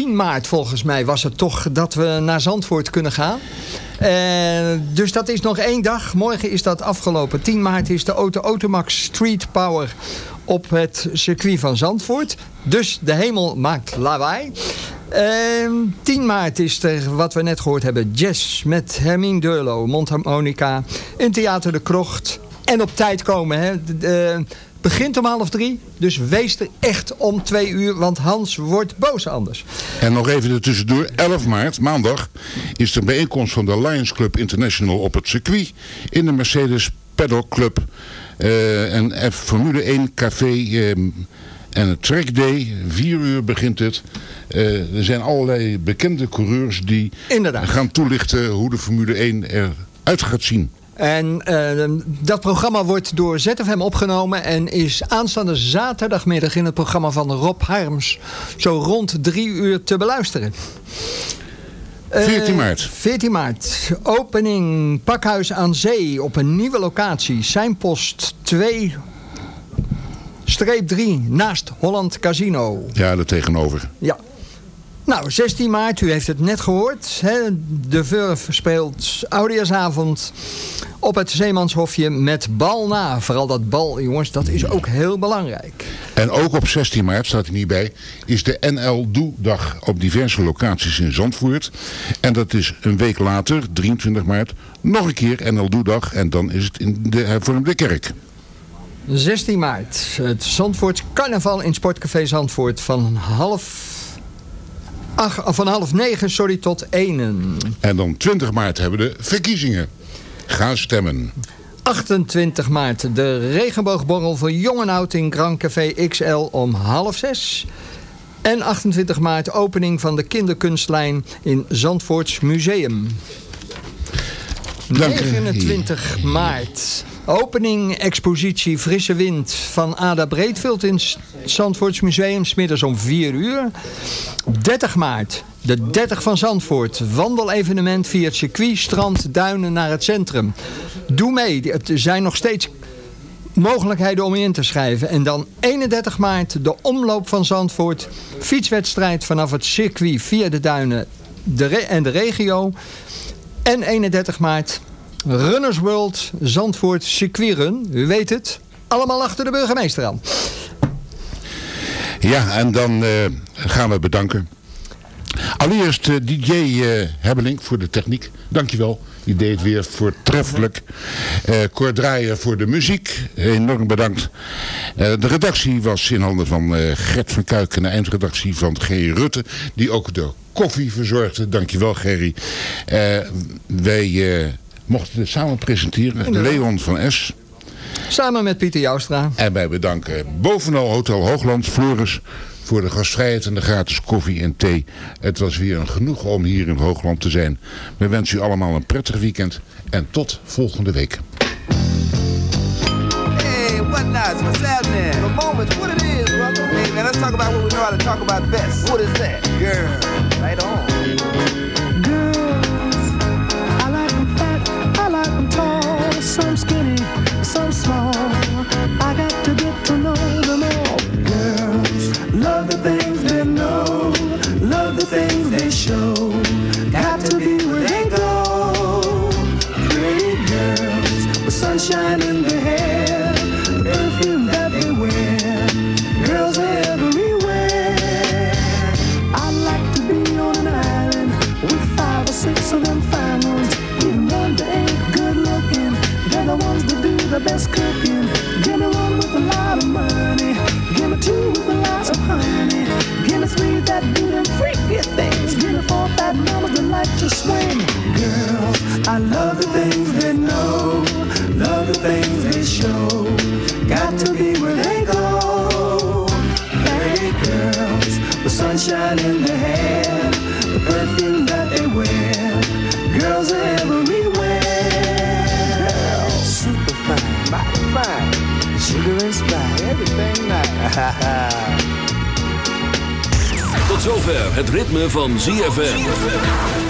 10 maart volgens mij was het toch dat we naar Zandvoort kunnen gaan. Eh, dus dat is nog één dag. Morgen is dat afgelopen. 10 maart is de Auto Automax Street Power op het circuit van Zandvoort. Dus de hemel maakt lawaai. Ehm, 10 maart is er, wat we net gehoord hebben, jazz met Hermine Durlo, mondharmonica, in Theater de Krocht. En op tijd komen, hè. Begint om half drie, dus wees er echt om twee uur, want Hans wordt boos anders. En nog even er tussendoor, 11 maart, maandag, is de bijeenkomst van de Lions Club International op het circuit in de Mercedes Paddock Club. eh, en F Formule 1 Café eh, en het Track Day, 4 uur begint het. Eh, er zijn allerlei bekende coureurs die gaan toelichten hoe de Formule 1 eruit gaat zien. En eh, dat programma wordt door ZFM opgenomen en is aanstaande zaterdagmiddag in het programma van Rob Harms zo rond drie uur te beluisteren. Eh, 14 maart. 14 maart. Opening Pakhuis aan Zee op een nieuwe locatie. Seinpost 2 streep 3 naast Holland Casino. Ja, er tegenover. Ja. Nou, 16 maart, u heeft het net gehoord. Hè? De Vurf speelt Oudejaarsavond op het Zeemanshofje met bal na. Vooral dat bal, jongens, dat is ook heel belangrijk. En ook op 16 maart, staat er niet bij, is de NL Doe-dag op diverse locaties in Zandvoort. En dat is een week later, 23 maart, nog een keer NL Doe-dag. En dan is het in de hervormde kerk. 16 maart, het Zandvoort Carnaval in Sportcafé Zandvoort van half... Ach, van half negen, sorry, tot enen. En dan 20 maart hebben we de verkiezingen. Ga stemmen. 28 maart de regenboogborrel voor jong en oud in Grand Café XL om half zes. En 28 maart opening van de kinderkunstlijn in Zandvoorts Museum. Dank u. 29 maart. Opening expositie Frisse Wind van Ada Breedveld in S- Zandvoorts Museum. Smiddags om 4 uur. 30 maart. De 30 van Zandvoort. Wandelevenement via het circuit, strand, duinen naar het centrum. Doe mee. Er zijn nog steeds mogelijkheden om je in te schrijven. En dan 31 maart de omloop van Zandvoort. Fietswedstrijd vanaf het circuit via de duinen de en de regio. En 31 maart Runners World Zandvoort Circuitrun. U weet het. Allemaal achter de burgemeester aan. Ja, en dan eh, gaan we bedanken. Allereerst eh, DJ eh Hebbelink voor de techniek. Dankjewel. Je deed het weer voortreffelijk. Draaier voor de muziek. Enorm bedankt. De redactie was in handen van Gert van Kuik en de eindredactie van Gerry Rutte. Die ook de koffie verzorgde. Dankjewel Gerry. Wij mochten het samen presenteren. Inderdaad. Leon van S. Samen met Pieter Joustra. En wij bedanken bovenal Hotel Hoogland, Floris, voor de gastvrijheid en de gratis koffie en thee. Het was weer een genoeg om hier in Hoogland te zijn. We wensen u allemaal een prettig weekend en tot volgende week. Hey, what nuts? What's happening? The moment, what it is, brother. Hey, man, let's talk about what we know how to talk about best. What is that? Girl. Right on. Some skinny, some small. I got to get to know them all. Girls love the things swing. Girls, I love the things they know. Love the things they show. Got to be where they go. Pretty girls with sunshine in their hair, the perfume that they wear. Girls are everywhere. Girls, super fine, mighty fine, sugar and spice, everything nice. <laughs> Tot zover het ritme van ZFM.